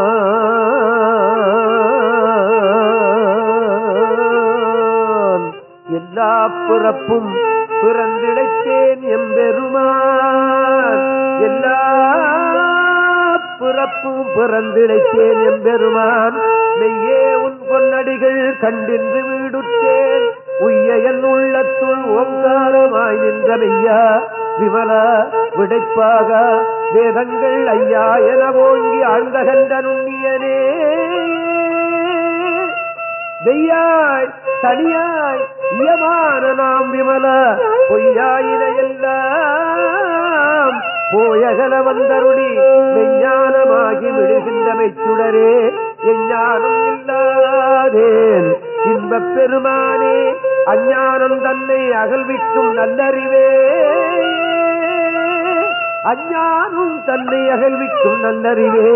எல்லா பிறப்பும் பிறந்திடைத்தேன் எம்பெருமான். எல்லா பிறப்பும் பிறந்திடைத்தேன் எம்பெருமான். மெய்யே உன் பொன்னடிகள் கண்டின்று வீடுற்றேன். உய்யல் உள்ளத்துள் ஓங்காரமாய் நின்ற மெய்யா விமலா விடைப்பாக வேதங்கள் ஐயா என ஓங்கி ஆழ்ந்தகன்ற நுண்ணியனே. வெய்யாய் தனியாய் இயமான நாம் விமல பொய்யாயின எல்லாம். போயகல வந்தருளி மெஞ்ஞானமாகி விழுகின்றமை சுடரே எஞ்ஞானம் இல்லாதேன் இன்பப் பெருமானே அஞ்ஞானம் தன்னை அகழ்விக்கும் நல்லறிவே அஞ்ஞானம் தன்னை அகழ்விக்கும் நல்லறிவே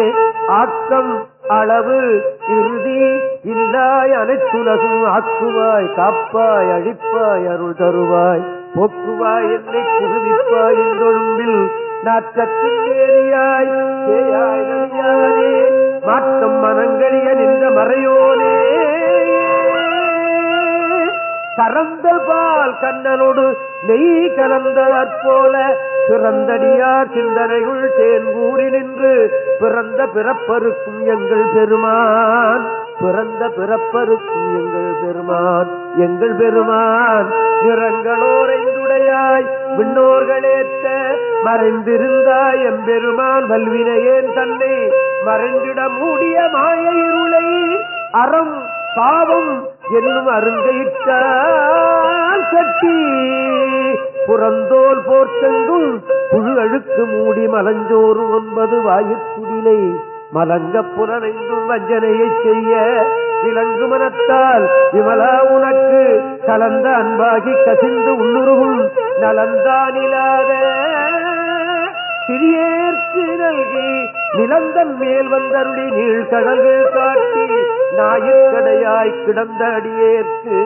ஆக்கம் அளவு இறுதி இல்லாய் அனைத்துலகும் ஆக்குவாய் காப்பாய் அழிப்பாய் அருள் தருவாய். போக்குவாய் என்னை புகுவிப்பாய் என்றொழும்பில் நாற்றத்தின் ஏறியாய் சேயாய் மாற்றம் மனங்களிய நின்ற மறையோனே. கறந்த பால் கண்ணனோடு நெய் கலந்தவர் போல பிறந்தடியார் சிந்தனையுள் தேன்கூறி நின்று பிறந்த பிறப்பருக்கும் எங்கள் பெருமான் பிறந்த பிறப்பருக்கும் எங்கள் பெருமான் எங்கள் பெருமான். நிறங்களோரைந்துடையாய் விண்ணோர்களேத்த மறைந்திருந்தாய் எம்பெருமான் வல்வினையேன் தன்னை. மறைந்திட மூடிய மாய இருளை அறம் பாவம் என்னும் அருங்கையிட்டால் கட்டி புறந்தோல் போர்ச்செங்கும் புழு அழுக்கு மூடி மலஞ்சோறு ஒன்பது வாயுக்குடிலை மலங்க புலனைந்தும் வஞ்சனையை செய்ய விலங்கு மனத்தால் விமலா உனக்கு கலந்த அன்பாகி கசிந்து உள்ளுருவும் நலந்தானிலாத சிறியேற்கு நல்கி நிலந்தன் மேல் வந்தருளி நீழ்கடல்கள் காட்டி ஞாயிற்கடையாய் கிடந்த அடியேற்கு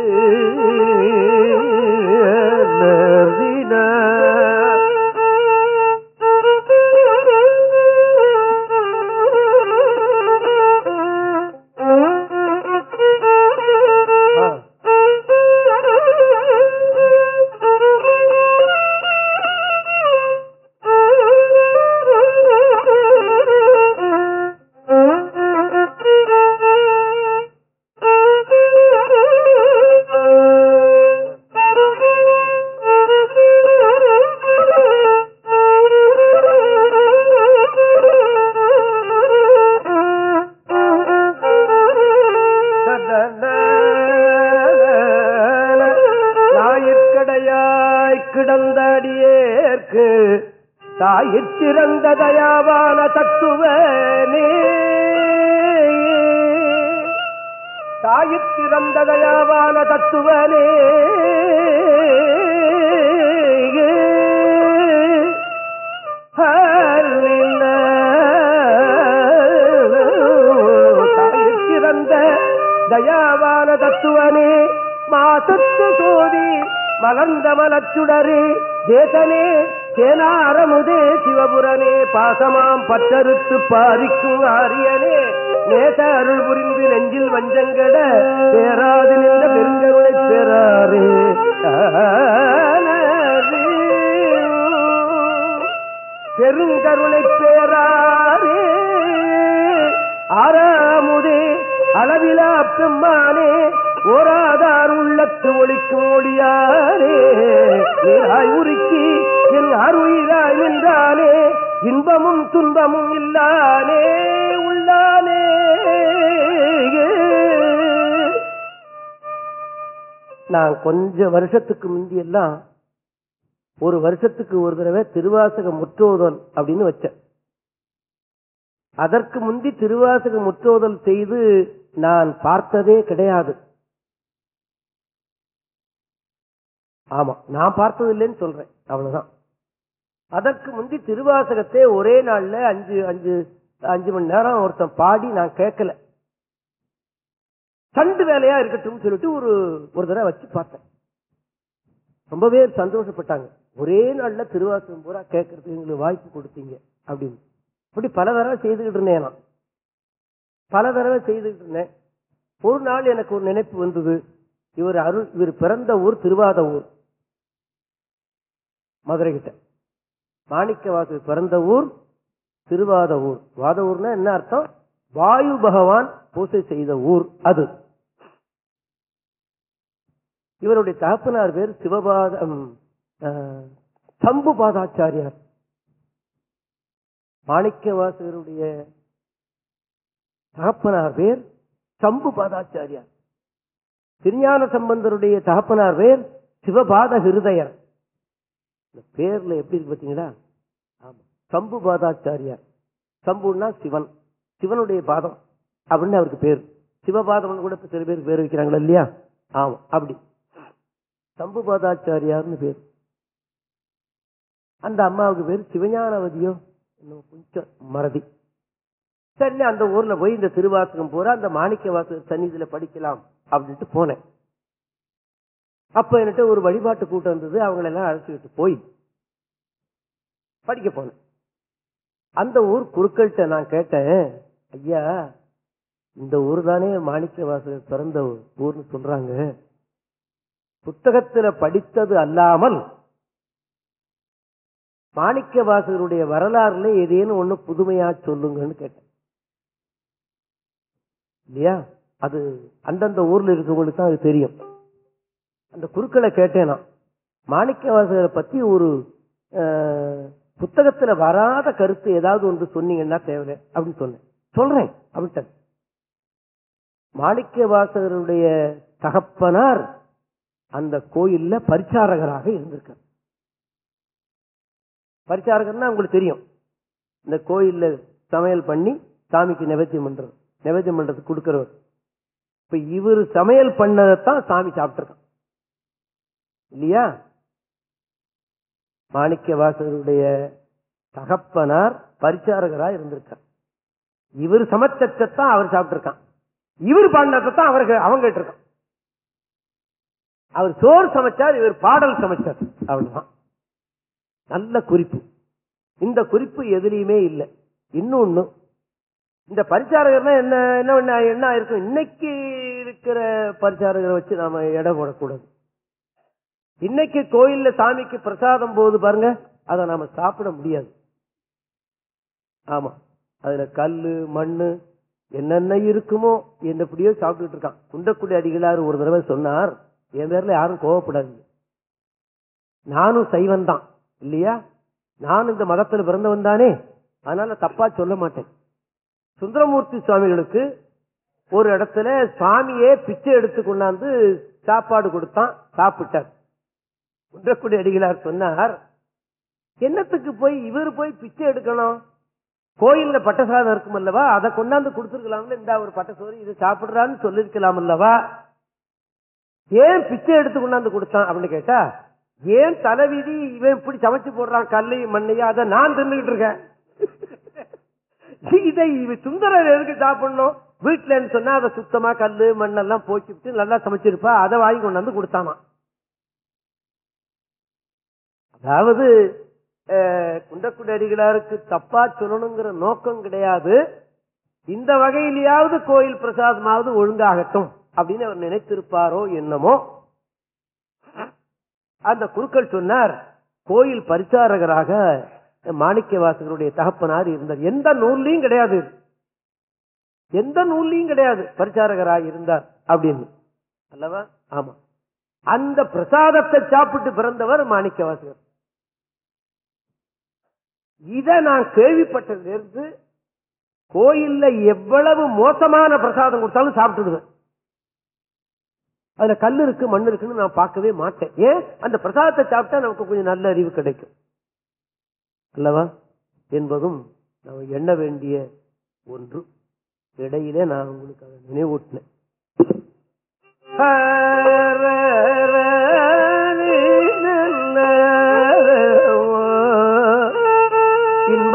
தயாவான தத்துவனே தாயிறந்த தயாவான தத்துவனே. தாயிறந்த தயாவான தத்துவனே. மாசத்து சோதி மலர்ந்த மலச்சுடரே. தேசனே சேனாரமுதே சிவபுரனே பாசமாம் பற்றறுத்து பாரிக்கும் ஆரியனே. நேச அருள் புரிந்து நெஞ்சில் வஞ்சங்கட பேராது நின்ற பெருங்கருளை பெறாரே பெருங்கருளை பேராரே. ஆறாமுதே அளவிலா பெம்மானே ஓராதார் உள்ளத்து ஒழிக்கும் ஒளியாரே. நீராய் உருக்கி என் அருயிராய் நின்றானே இன்பமும் துன்பமும் இல்லானே உள்ளானே நான் கொஞ்ச வருஷத்துக்கு முந்தியெல்லாம் ஒரு வருஷத்துக்கு ஒரு தடவை திருவாசக முற்றோதல் அப்படின்னு வச்சேன். அதற்கு முந்தி திருவாசக முற்றோதல் செய்து நான் பார்த்ததே கிடையாது. ஆமா நான் பார்த்தது இல்லைன்னு சொல்றேன் அவ்வளவுதான். அதற்கு முந்தி திருவாசகத்தை ஒரே நாள்ல அஞ்சு அஞ்சு அஞ்சு மணி நேரம் ஒருத்தன் பாடி நான் கேட்கல. சண்டு வேலையா இருக்கட்டும் சொல்லிட்டு ஒரு ஒரு தடவை வச்சு பார்த்தேன். ரொம்பவே சந்தோஷப்பட்டாங்க. ஒரே நாள்ல திருவாசகம் பூரா கேட்கறதுக்கு எங்களுக்கு வாய்ப்பு கொடுத்தீங்க அப்படின்னு. இப்படி பல தடவை செய்துகிட்டு இருந்தேன் நான். பல தடவை செய்துகிட்டு இருந்தேன். ஒரு நாள் எனக்கு ஒரு நினைப்பு வந்தது. இவர் அருள் இவர் பிறந்த ஊர் திருவாத ஊர். மதுரை கிட்ட மாணிக்கவாசு பிறந்த ஊர் திருவாத ஊர். வாத ஊர்னா என்ன அர்த்தம்? வாயு பகவான் பூசை செய்த ஊர் அது. இவருடைய தகப்பனார் பேர் சிவபாதம் சம்பு பாதாச்சாரியார். மாணிக்கவாசகருடைய தகப்பனார் பேர் சம்பு பாதாச்சாரியார். திருஞான சம்பந்தருடைய தகப்பனார் பேர் சிவபாத ஹிருதயர். இந்த பேர்ல எப்படி இருக்கு பாத்தீங்களா? ஆமா. சம்பு பாதாச்சாரியார். சம்புன்னா சிவன். சிவனுடைய பாதம் அப்படின்னு அவருக்கு பேர். சிவபாதம்னு கூட சில பேர் பேர் வைக்கிறாங்களா இல்லையா? ஆமா அப்படி. சம்பு பாதாச்சாரியார்னு பேர். அந்த அம்மாவுக்கு பேர் சிவஞானவதியோ? இன்னும் கொஞ்சம் மறதி. சரி அந்த ஊர்ல போய் இந்த திருவாசகம் போற அந்த மாணிக்க வாசக சன்னிதியில படிக்கலாம் அப்படின்ட்டு போனேன். அப்ப என்கிட்ட ஒரு வழிபாட்டு கூட்டம் இருந்தது. அவங்களெல்லாம் அழைச்சிக்கிட்டு போய் படிக்க போனேன். அந்த ஊர் குருக்கள்கிட்ட நான் கேட்டேன் ஐயா இந்த ஊர் தானே மாணிக்க வாசகர் பிறந்த ஊர்னு சொல்றாங்க. புத்தகத்துல படித்தது அல்லாமல் மாணிக்க வாசகருடைய வரலாறுல ஏதேனும் ஒண்ணு புதுமையா சொல்லுங்கன்னு கேட்டேன். இல்லையா? அது அந்தந்த ஊர்ல இருக்கவங்களுக்கு தான் அது தெரியும். அந்த குருக்களை கேட்டேன்? நான் மாணிக்க வாசகரை பத்தி ஒரு புத்தகத்துல வராத கருத்து ஏதாவது ஒன்று சொன்னீங்கன்னா தேவை அப்படின்னு சொன்னேன். சொல்றேன் அப்படின்ட்டு மாணிக்க வாசகருடைய தகப்பனார் அந்த கோயில்ல பரிச்சாரகராக இருந்திருக்கார். பரிச்சாரகர்னா உங்களுக்கு தெரியும். இந்த கோயில்ல சமையல் பண்ணி சாமிக்கு நிவேத்தியம் பண்றது. நிவேத்தியம் பண்றதுக்கு கொடுக்கிறவர். இப்ப இவர் சமையல் பண்ணதைத்தான் சாமி சாப்பிட்டிருக்கான். இல்லையா? மாணிக்க வாசகருடைய தகப்பனார் பரிச்சாரகரா இருந்திருக்கார். இவர் சமைச்சத்தான் அவர் சாப்பிட்டிருக்கான். இவர் பாடினதான் அவருக்கு அவங்க கேட்டிருக்கான். அவர் சோறு சமைச்சார் இவர் பாடல் சமைச்சார். அவ்வளவுதான். நல்ல குறிப்பு. இந்த குறிப்பு எதுலையுமே இல்லை. இன்னொன்னு இந்த பரிச்சாரகர்னா என்ன என்ன என்ன என்ன இருக்கும் இன்னைக்கு இருக்கிற பரிச்சாரகரை வச்சு நாம எடை போடக்கூடாது. இன்னைக்கு கோயில்ல சாமிக்கு பிரசாதம் போகுது பாருங்க அதை நாம சாப்பிட முடியாது. ஆமா அதுல கல்லு மண்ணு என்னென்ன இருக்குமோ என்னப்படியோ சாப்பிட்டுட்டு இருக்கான். குண்டக்குடி அடிகளார் ஒரு தடவை சொன்னார் என் பேர்ல யாரும் கோவப்படாதீங்க. நானும் சைவன் தான் இல்லையா? நான் இந்த மதத்துல பிறந்தவன் தானே அதனால தப்பா சொல்ல மாட்டேன். சுந்தரமூர்த்தி சுவாமிகளுக்கு ஒரு இடத்துல சுவாமியே பிச்சை எடுத்து கொண்டாந்து சாப்பாடு கொடுத்தான் சாப்பிட்டார். குன்றக்குடி அடிகளார் சொன்னார் என்னத்துக்கு போய் இவர் போய் பிச்சை எடுக்கணும்? கோயில்ல பட்டசாதம் இருக்கும் அல்லவா? அதை கொண்டாந்து கொடுத்துருக்கலாம்ல இந்த ஒரு பட்டசோறு இது சாப்பிடுறான்னு சொல்லிருக்கலாம் அல்லவா? ஏன் பிச்சை எடுத்து கொண்டாந்து கொடுத்தான்? அப்படின்னு கேட்டா ஏன் தலைவிதி இவன் இப்படி சமைச்சு போடுறான் கல்லையும் மண்ணையும் அதை நான் தின்னுகிட்டு இருக்கேன். இதை இவ சுந்தரர் எதுக்கு சாப்பிடணும்? வீட்டுலன்னு சொன்னா அதை சுத்தமா கல்லு மண்ணெல்லாம் போக்கிவிட்டு நல்லா சமைச்சிருப்பா அதை வாங்கி கொண்டாந்து கொடுத்தாமா அதாவது அஹ், குண்டக்குடி அடிகளாருக்கு தப்பா சொல்லணுங்கிற நோக்கம் கிடையாது. இந்த வகையிலேயாவது கோயில் பிரசாதமாவது ஒழுங்காகட்டும் அப்படின்னு அவர் நினைத்திருப்பாரோ என்னமோ. அந்த குருக்கள் சொன்னார் கோயில் பரிசாரகராக மாணிக்க வாசகருடைய தகப்பனார் இருந்தார். எந்த நூல்லையும் கிடையாது எந்த நூல்லையும் கிடையாது பரிசாரகராக இருந்தார் அப்படின்னு. அல்லவா? ஆமா. அந்த பிரசாதத்தை சாப்பிட்டு பிறந்தவர் மாணிக்க வாசகர் இத நான் கேள்விப்பட்டதிலிருந்து கோயில்ல எவ்வளவு மோசமான பிரசாதம் கொடுத்தாலும் சாப்பிட்டுடுவேன். அதுல கல் இருக்கு மண் இருக்குன்னு நான் பார்க்கவே மாட்டேன். ஏன்? அந்த பிரசாதத்தை சாப்பிட்டா நமக்கு கொஞ்சம் நல்ல அறிவு கிடைக்கும். அல்லவா? என்பதும் நம்ம எண்ண வேண்டிய ஒன்று. இடையிலே நான் உங்களுக்கு அதை நினைவூட்டினேன்.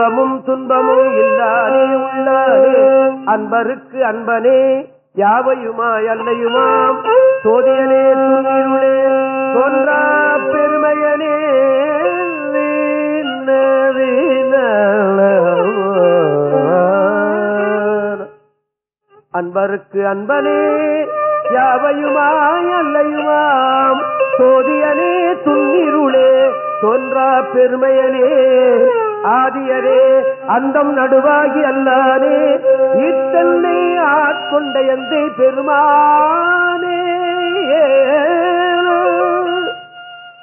இன்பமும் துன்பமும் இல்லாதே உள்ளானே அன்பருக்கு அன்பனே யாவையுமாய் அல்லையுமாம்? சோதியனே துன்னிருளே தோன்றா பெருமையனே. அன்பருக்கு அன்பனே யாவையுமாய் அல்லையுமாம்? சோதியனே துன்னிருளே தோன்றா பெருமையனே. ஆதியரே அந்தம் நடுவாகி அல்லானே இத்தன்னை ஆட்கொண்ட எந்தை பெருமானே.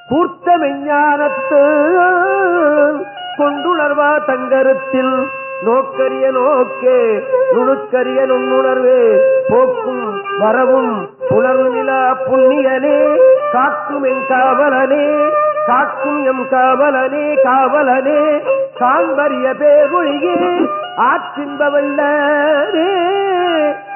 கூர்த்த மெஞ்ஞானத்து கொண்டுணர்வா தங்கருத்தில் நோக்கரிய நோக்கே நுணுக்கரிய நுண்ணுணர்வே போக்கும் வரவும் உணர்வு நிலா புண்ணியனே காக்கும் என் காவலனே காக்கும் எம் காவலனே காவலனே. காண்பரிய பேரொழியே ஆற்றின்பவல்லவே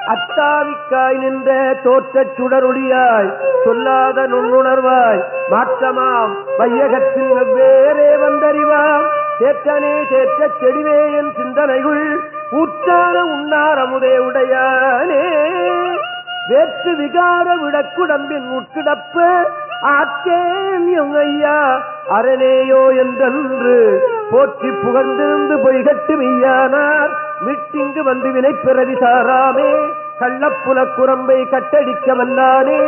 அத்தாவிக்காய் நின்ற தோற்றச் சுடரொளியாய் சொல்லாத நுண்ணுணர்வாய் மாற்றமாம். வையகத்தில் வெவ்வேறே வந்தறிவாம். சேற்றனே சேற்ற செடிவே என் சிந்தனைகள் ஊற்றான உண்ணாரமுதே உடையானே. வேற்று விகார விடக்குடம்பின் உட்கிடப்ப ஆக்கேன் எம் ஐயா அரணேயோ என்றன்று போற்றி புகழ்ந்திருந்து பொய்கட்டு மெய்யானார் விட்டிங்கு வந்து வினை பிறவி சாராமே கள்ளப்புல குரம்பை கட்டடிக்க வல்லானே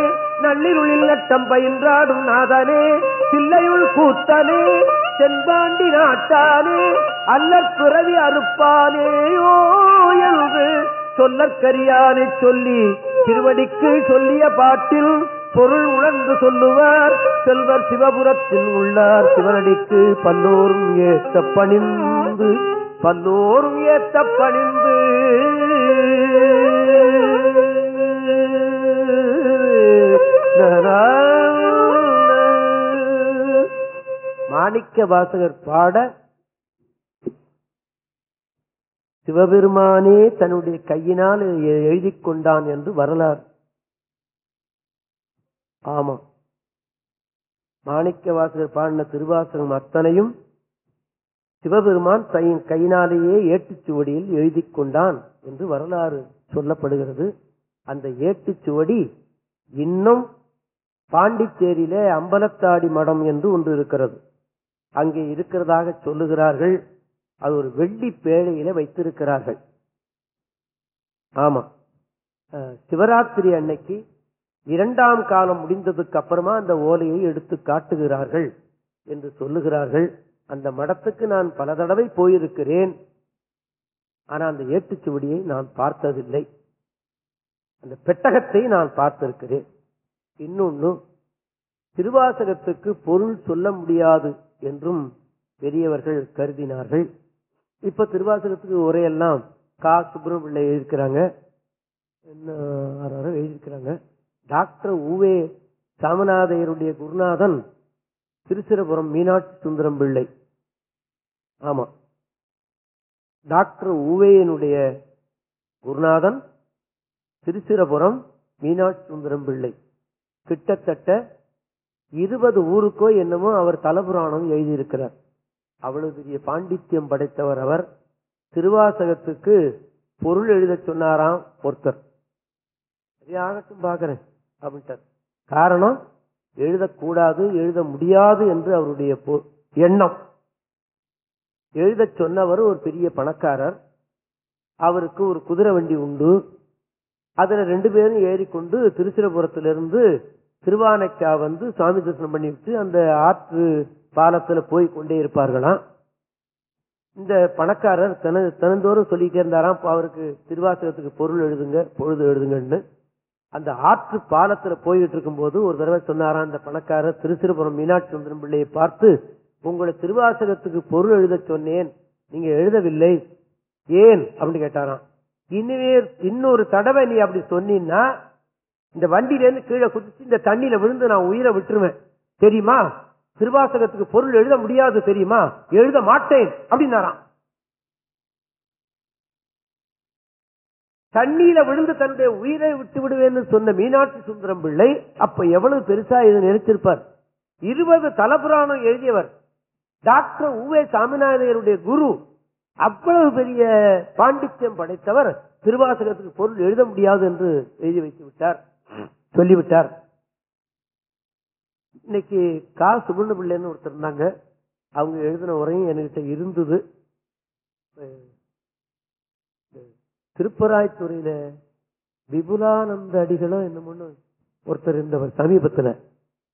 நள்ளிருளில் நட்டம் பயின்றாடும் நாதனே சில்லையுள் கூத்தனே சென்பாண்டி நாட்டானே அல்ல பிறவி அறுப்பானேயோ என்று சொல்லற்கரியானை சொல்லி திருவடிக்கு சொல்லிய பாட்டில் பொருள் உணர்ந்து சொல்லுவார். செல்வர் சிவபுரத்தில் உள்ளார். சிவனடிக்கு பல்லோரும் ஏத்த பணிந்து பல்லோரும் ஏத்த பணிந்து. மாணிக்க வாசகர் பாட சிவபெருமானே தன்னுடைய கையினால் எழுதி கொண்டான் என்று வரலாறு. ஆமாம் மாணிக்க வாசகர் பாடின திருவாசகம் அத்தனையும் சிவபெருமான் தன் கையினாலேயே ஏட்டுச்சுவடியில் எழுதி கொண்டான் என்று வரலாறு சொல்லப்படுகிறது. அந்த ஏட்டுச்சுவடி இன்னும் பாண்டிச்சேரியிலே அம்பலத்தாடி மடம் என்று ஒன்று இருக்கிறது. அங்கே இருக்கிறதாக சொல்லுகிறார்கள். அது ஒரு வெள்ளி பேழையில வைத்திருக்கிறார்கள். ஆமா. சிவராத்திரி அன்னைக்கு இரண்டாம் காலம் முடிந்ததுக்கு அப்புறமா அந்த ஓலையை எடுத்து காட்டுகிறார்கள் என்று சொல்லுகிறார்கள். அந்த மடத்துக்கு நான் பல தடவை போயிருக்கிறேன். ஆனா அந்த ஏட்டுச்சுவடியை நான் பார்த்ததில்லை. அந்த பெட்டகத்தை நான் பார்த்திருக்கிறேன். இன்னொன்னு திருவாசகத்துக்கு பொருள் சொல்ல முடியாது என்றும் பெரியவர்கள் கருதினார்கள். இப்ப திருவாசகத்துக்கு உரையெல்லாம் கா. சுப்பிரமணிய எழுதியிருக்கிறாங்க. என்ன எழுதியிருக்கிறாங்க. டாக்டர் ஊவே சாமநாதையருடைய குருநாதன் திருச்சிரபுரம் மீனாட்சி சுந்தரம் பிள்ளை. ஆமா. டாக்டர் ஊவேயனுடைய குருநாதன் திருச்சிரபுரம் மீனாட்சி சுந்தரம் பிள்ளை. கிட்டத்தட்ட இருபது ஊருக்கோ என்னமோ அவர் தலபுராணம் எழுதியிருக்கிறார். அவ்வளவு பெரிய பாண்டித்யம் படைத்தவர் அவர். திருவாசகத்துக்கு பொருள் எழுத சொன்னாராம் ஒருத்தர். சரியாகட்டும் பாக்குறேன் அப்படின்ட்டார். காரணம் எழுதக்கூடாது எழுத முடியாது என்று அவருடைய பொ- எண்ணம். எழுத சொன்னவர் ஒரு பெரிய பணக்காரர். அவருக்கு ஒரு குதிரை வண்டி உண்டு. அதுல ரெண்டு பேரும் ஏறிக்கொண்டு திருச்சிரபுரத்திலிருந்து திருவானைக்கா வந்து சுவாமி தரிசனம் பண்ணிவிட்டு அந்த ஆற்று பாலத்துல போய் கொண்டே இருப்பார்களாம். இந்த பணக்காரர் தன தினந்தோறும் சொல்லிட்டே இருந்தாராம் அவருக்கு திருவாசகத்துக்கு பொருள் எழுதுங்க பொழுது எழுதுங்கன்னு. அந்த ஆற்று பாலத்துல போய்கிட்டு இருக்கும்போது ஒரு தடவை சொன்னாராம் அந்த பணக்காரர் திருச்சிருபுரம் மீனாட்சி சுந்தரம் பிள்ளையை பார்த்து உங்களை திருவாசகத்துக்கு பொருள் எழுத சொன்னேன் நீங்க எழுதவில்லை ஏன்? அப்படின்னு கேட்டாராம். இனிமே இன்னொரு தடவை நீ அப்படி சொன்னீன்னா இந்த வண்டியில இருந்து கீழே குதிச்சு இந்த தண்ணியில விழுந்து நான் உயிரை விட்டுருவேன். தெரியுமா? திருவாசகத்துக்கு பொருள் எழுத முடியாது தெரியுமா? எழுத மாட்டேன் அப்படின்னாராம். தண்ணியில விழுந்து தன்னுடைய உயிரை விட்டு விடுவேன்னு சொன்ன மீனாட்சி சுந்தரம் பிள்ளை அப்ப எவ்வளவு பெருசா இதை நினைச்சிருப்பார்? இருபது தலபுராணம் எழுதியவர் டாக்டர் உவே சாமிநாதையருடைய குரு அவ்வளவு பெரிய பாண்டித்யம் படைத்தவர் திருவாசகத்துக்கு பொருள் எழுத முடியாது என்று எழுதி வைத்து விட்டார். சொல்லிவிட்டார். இன்னைக்கு கா. சுகுண பிள்ளைன்னு ஒருத்தர் இருந்தாங்க. அவங்க எழுதின உரையும் என்கிட்ட இருந்தது. திருப்பராய்த்துறையில விபுலானந்த அடிகளோ என்னமோன்னு ஒருத்தர் இருந்தவர் சமீபத்துல.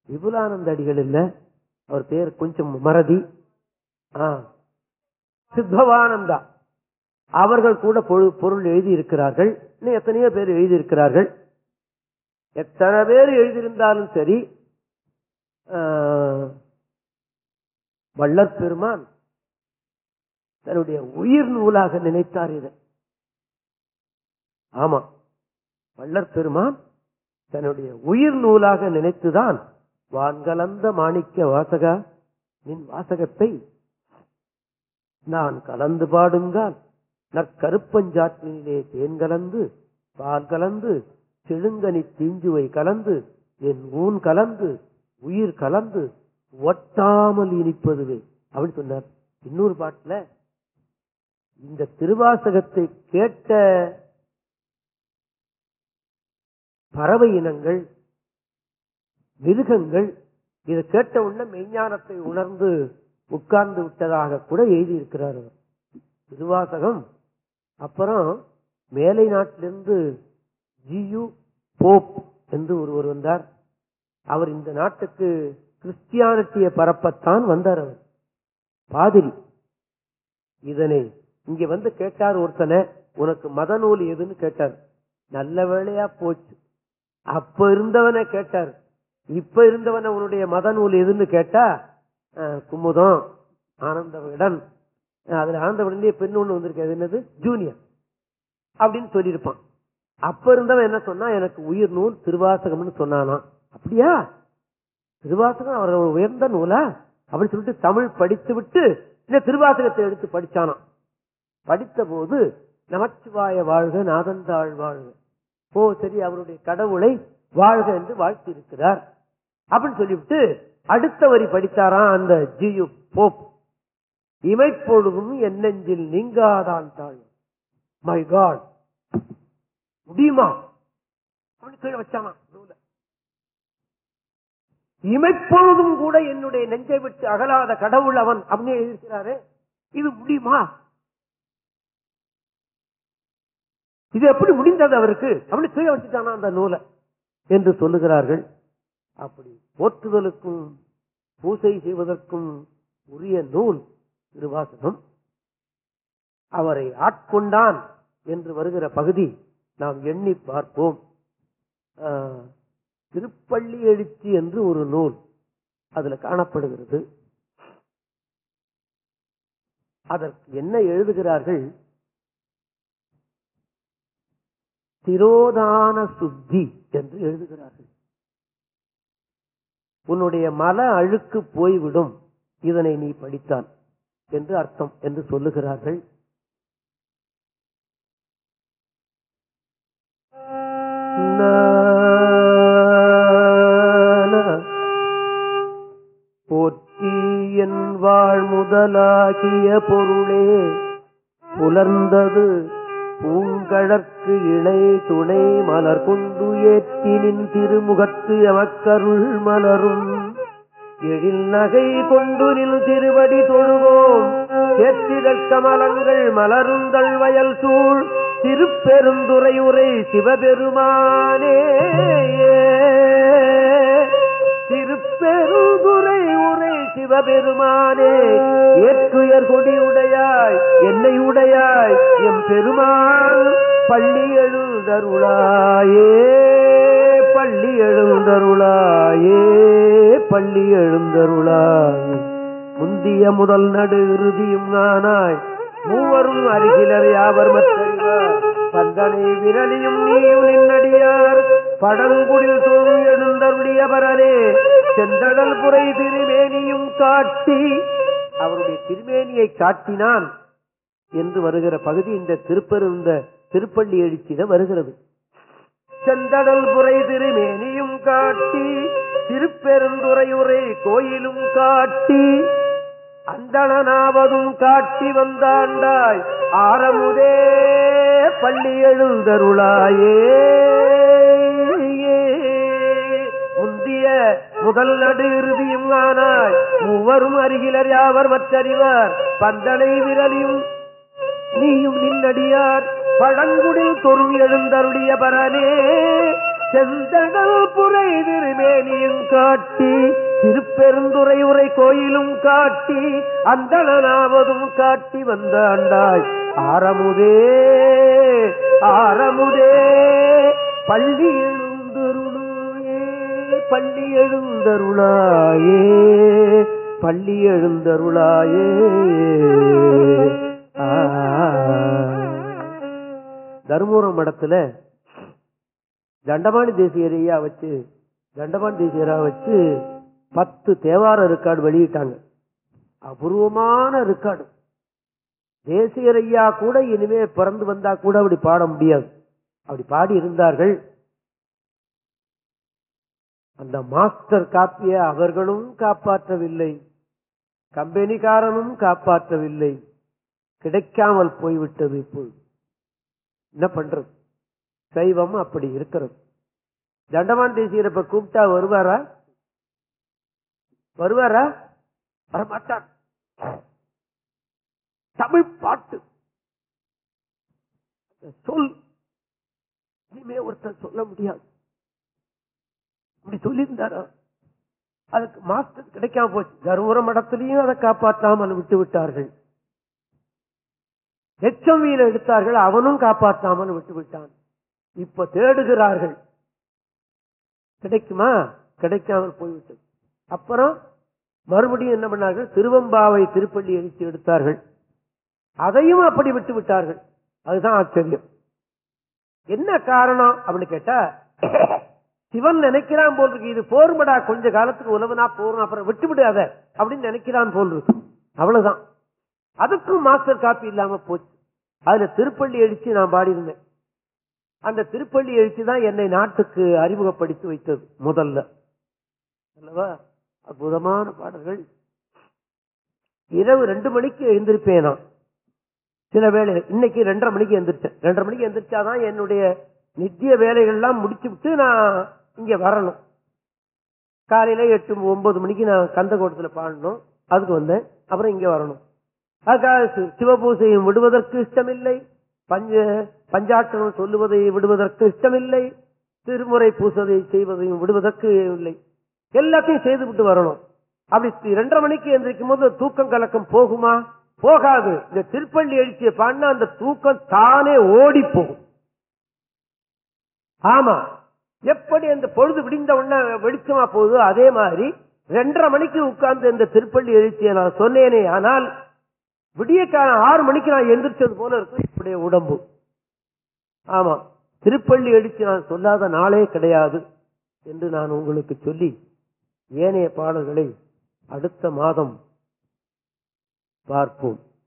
விபுலானந்த அடிகள் இல்ல. அவர் பேர் கொஞ்சம் மறதி. ஆ. சித்தவானந்தா. அவர்கள் கூட பொருள் எழுதி இருக்கிறார்கள் இன்னும் எத்தனையோ பேர் எழுதி இருக்கிறார்கள் எத்தனை பேர் எழுதியிருந்தாலும் சரி ஆ, வள்ளற் பெருமான் தன்னுடைய உயிர் நூலாக நினைத்தார் இதை. ஆமா. வள்ளற் பெருமான் தன்னுடைய உயிர் நூலாக நினைத்துதான் வான்கலந்த மாணிக்க வாசகா நின் வாசகத்தை நான் கலந்து பாடுங்கால் நற்கருப்பஞ்சாற்றினிலே தேன் கலந்து பால் கலந்து செழுங்கனி தீஞ்சுவை கலந்து என் ஊன் கலந்து உயிர் கலந்து ஒட்டாமல் இனிப்பதுவே. அப்படின்னு சொன்னார். இன்னொரு பாட்டுல இந்த திருவாசகத்தை கேட்ட பறவை இனங்கள் மிருகங்கள் இதை கேட்ட உடனே மெய்ஞானத்தை உணர்ந்து உட்கார்ந்து விட்டதாக கூட எழுதியிருக்கிறார் திருவாசகம் அப்புறம் மேலை நாட்டிலிருந்து ஜியு போப் என்று ஒருவர் வந்தார். அவர் இந்த நாட்டுக்கு கிறிஸ்டியானிட்டியை பரப்பத்தான் வந்தார் அவர். பாதிரி. இதனை இங்க வந்து கேட்டார் ஒருத்தனை உனக்கு மத நூல் எதுன்னு கேட்டார். நல்ல வேலையா போச்சு. அப்ப இருந்தவனை கேட்டார். இப்ப இருந்தவன உன்னுடைய மத நூல் எதுன்னு கேட்டா அஹ், குமுதம் ஆனந்த விகடன் அதுல ஆனந்த விடனே பெண் ஒண்ணு வந்திருக்கு அது என்னது? ஜூனியர். அப்படின்னு சொல்லியிருப்பான். அப்ப இருந்தவன் என்ன சொன்னா எனக்கு உயிர் நூல் திருவாசகம்னு சொன்னானா அப்படியா? திருவாசகம் அவர்கள் உயர்ந்த நூலா? அப்படின்னு சொல்லிட்டு தமிழ் படித்து விட்டு இந்த திருவாசகத்தை எடுத்து படிச்சானாம். படித்த போது நமச்சிவாய வாழ்க நாதந்தாள் வாழ்க. ஓ சரி அவருடைய கடவுளை வாழ்க என்று வாழ்த்தி இருக்கிறார் அப்படின்னு சொல்லிவிட்டு அடுத்த வரி படித்தாராம் அந்த ஜியு போப். இமைப்பொழுதும் என்னெஞ்சில் நீங்காதான் தாய் மை காட் முடியுமா? அப்படின்னு கீழே இமைப்பொழுதும் கூட என்னுடைய நெஞ்சை விட்டு அகலாத கடவுள் அவன் அப்படின்னு எழுதியிருக்கிறாரு. இது முடியுமா? இது எப்படி முடிந்தது அவருக்கு? அப்படி தூய வச்சுட்டானா அந்த நூலை? என்று சொல்லுகிறார்கள். அப்படி போற்றுதலுக்கும் பூசை செய்வதற்கும் உரிய நூல் திருவாசகம் அவரை ஆட்கொண்டான் என்று வருகிற பகுதி நாம் எண்ணி பார்ப்போம். ஆஹ், திருப்பள்ளி எழுச்சி என்று ஒரு நூல் அதுல காணப்படுகிறது. அதற்கு என்ன எழுதுகிறார்கள்? திரோதான சுத்தி என்று எழுதுகிறார்கள். உன்னுடைய மல அழுக்கு போய்விடும் இதனை நீ படித்தால் என்று அர்த்தம் என்று சொல்லுகிறார்கள். போற்றி என் வாழ் முதலாகிய பொருளே புலர்ந்தது பூங்கழற்கு இணை துணை மலர் கொண்டு ஏற்றினின் திருமுகத்து எமக்கருள் மலரும். எழில் நகை கொண்டு நில் திருவடி தொழுவோம். ஏற்றிடற் கமலங்கள் மலருந்தள் வயல் சூழ். திருப்பெருந்துறை உரை சிவபெருமானே திருப்பெருந்துரை உரை சிவபெருமானே ஏற்றுயர் கொடியுடையாய் என்னை உடையாய் எம் பெருமான் பள்ளி எழுந்தருளாயே பள்ளி எழுந்தருளாயே பள்ளி எழுந்தருளாயே. முந்திய முதல் நடு இறுதியும் நானாய் மூவரும் அருகிலர் யாவர் மற்ற பந்தனை விரலியும் நீயும் நின்னடியார் படங்குடில் தோறு எழுந்தருளிய பரனே செந்தடல் புரை திருமேனியும் காட்டி. அவருடைய திருமேனியை காட்டினான் என்று வருகிற பகுதி இந்த திருப்பெருந்த திருப்பள்ளி எழுச்சியில வருகிறது. செந்தடல் புரை திருமேனியும் காட்டி திருப்பெருந்துறையுரை கோயிலும் காட்டி. அந்தனாவதும் காட்டி வந்தாண்டாய் ஆரமுதே. பள்ளி எழுந்தருளாயே. முந்திய முதல் நடு இறுதியும் ஆனாய். மூவரும் அருகிலர் யாவர் மற்றறிவார். பந்தனை விரலியும் நீயும் நின்னடியார். பழங்குடில் தொரும் எழுந்தருளிய பரனே செந்தடல் புரை திருமேனியும் காட்டி திருப்பெருந்துறை உரை கோயிலும் காட்டி அந்தளனாவதும் காட்டி வந்த அண்டாய் ஆரமுதே ஆரமுதே பள்ளி எழுந்தருளாயே பள்ளி எழுந்தருளாயே பள்ளி எழுந்தருளாயே ஆ. தருமபுரம் மடத்துல தண்டபாணி தேசியரையா வச்சு தண்டபாணி தேசியரா வச்சு பத்து தேவார ரெக்கார்டு வெளியிட்டாங்க. அபூர்வமான ரெக்கார்டு தேசியர் ஐயா கூட இனிமே பிறந்து வந்தா கூட அப்படி பாட முடியாது. அப்படி பாடி இருந்தார்கள். அந்த மாஸ்டர் காப்பிய அவர்களும் காப்பாற்றவில்லை. கம்பெனிக்காரனும் காப்பாற்றவில்லை. கிடைக்காமல் போய்விட்டது இப்போது என்ன பண்றது? சைவம் அப்படி இருக்கிறது. தண்டவான் தேசியர் இப்ப கூப்பிட்டா வருவாரா? வருவாரா? வரமாட்டார். தமிழ் பாட்டு. சொல் இனிமே ஒருத்தர் சொல்ல முடியாது. அப்படி சொல்லியிருந்தாரா? அதுக்கு மாஸ்டர் கிடைக்காம போச்சு. கருவர மடத்திலையும் அதை காப்பாற்றாமல் விட்டு விட்டார்கள். எச்சவியில எடுத்தார்கள் அவனும் காப்பாற்றாமல் விட்டு விட்டான். இப்ப தேடுகிறார்கள். கிடைக்குமா? கிடைக்காமல் போய்விட்டது. அப்புறம் மறுபடியும் என்ன பண்ணார்கள் திருவம்பாவை திருப்பள்ளி எழுச்சி எடுத்தார்கள். அதையும் அப்படி விட்டு விட்டார்கள். அதுதான் ஆச்சரியம். என்ன காரணம் அப்படின்னு கேட்டா சிவன் நினைக்கிறான் போல் இருக்கு. இது போர்மடா கொஞ்ச காலத்துக்கு உழவுனா போரும் அப்புறம் விட்டு விடாத அப்படின்னு நினைக்கிறான் போல் இருக்கு. அவ்வளவுதான். அதுக்கும் மாஸ்டர் காப்பி இல்லாம போச்சு. அதுல திருப்பள்ளி எழுச்சி நான் பாடியிருந்தேன். அந்த திருப்பள்ளி எழுச்சி தான் என்னை நாட்டுக்கு அறிமுகப்படுத்தி வைத்தது முதல்ல. அல்லவா? அற்புதமான பாடல்கள். இரவு ரெண்டு மணிக்கு எழுந்திருப்பேன் நான் சில வேலை இன்னைக்கு ரெண்டரை மணிக்கு எந்திரிச்சேன். ரெண்டரை மணிக்கு எந்திரிச்சாதான் என்னுடைய நித்திய வேலைகள்லாம் முடிச்சு விட்டு நான் இங்க வரணும். காலையில எட்டு ஒன்பது மணிக்கு நான் கந்தகோட்டத்துல பாடணும். அதுக்கு வந்தேன். அப்புறம் இங்க வரணும். அதுக்காக சிவபூசையும் விடுவதற்கு இஷ்டமில்லை. பஞ்ச பஞ்சாட்டம் சொல்லுவதை விடுவதற்கு இஷ்டமில்லை. திருமுறை பூசதை செய்வதையும் விடுவதற்கு இல்லை. எல்லாத்தையும் செய்துவிட்டு வரணும். அப்படி ரெண்டரை மணிக்கு எந்திரிக்கும் போது தூக்கம் கலக்கம் போகுமா? போகாது. இந்த திருப்பள்ளி எழுச்சியை பாடினா அந்த தூக்கம் தானே ஓடி போகும். ஆமா. எப்படி அந்த பொழுது விடிந்த உடனே வெளிச்சமா போகுதோ அதே மாதிரி ரெண்டரை மணிக்கு உட்கார்ந்து இந்த திருப்பள்ளி எழுச்சியை நான் சொன்னேனே ஆனால் விடிய காலம் ஆறு மணிக்கு நான் எந்திரிச்சது போல இருக்கும். இப்படிய உடம்பு. ஆமா. திருப்பள்ளி எழுச்சி நான் சொல்லாத நாளே கிடையாது என்று நான் உங்களுக்கு சொல்லி ஏனைய பாடல்களை அடுத்த மாதம் பார்ப்போம்.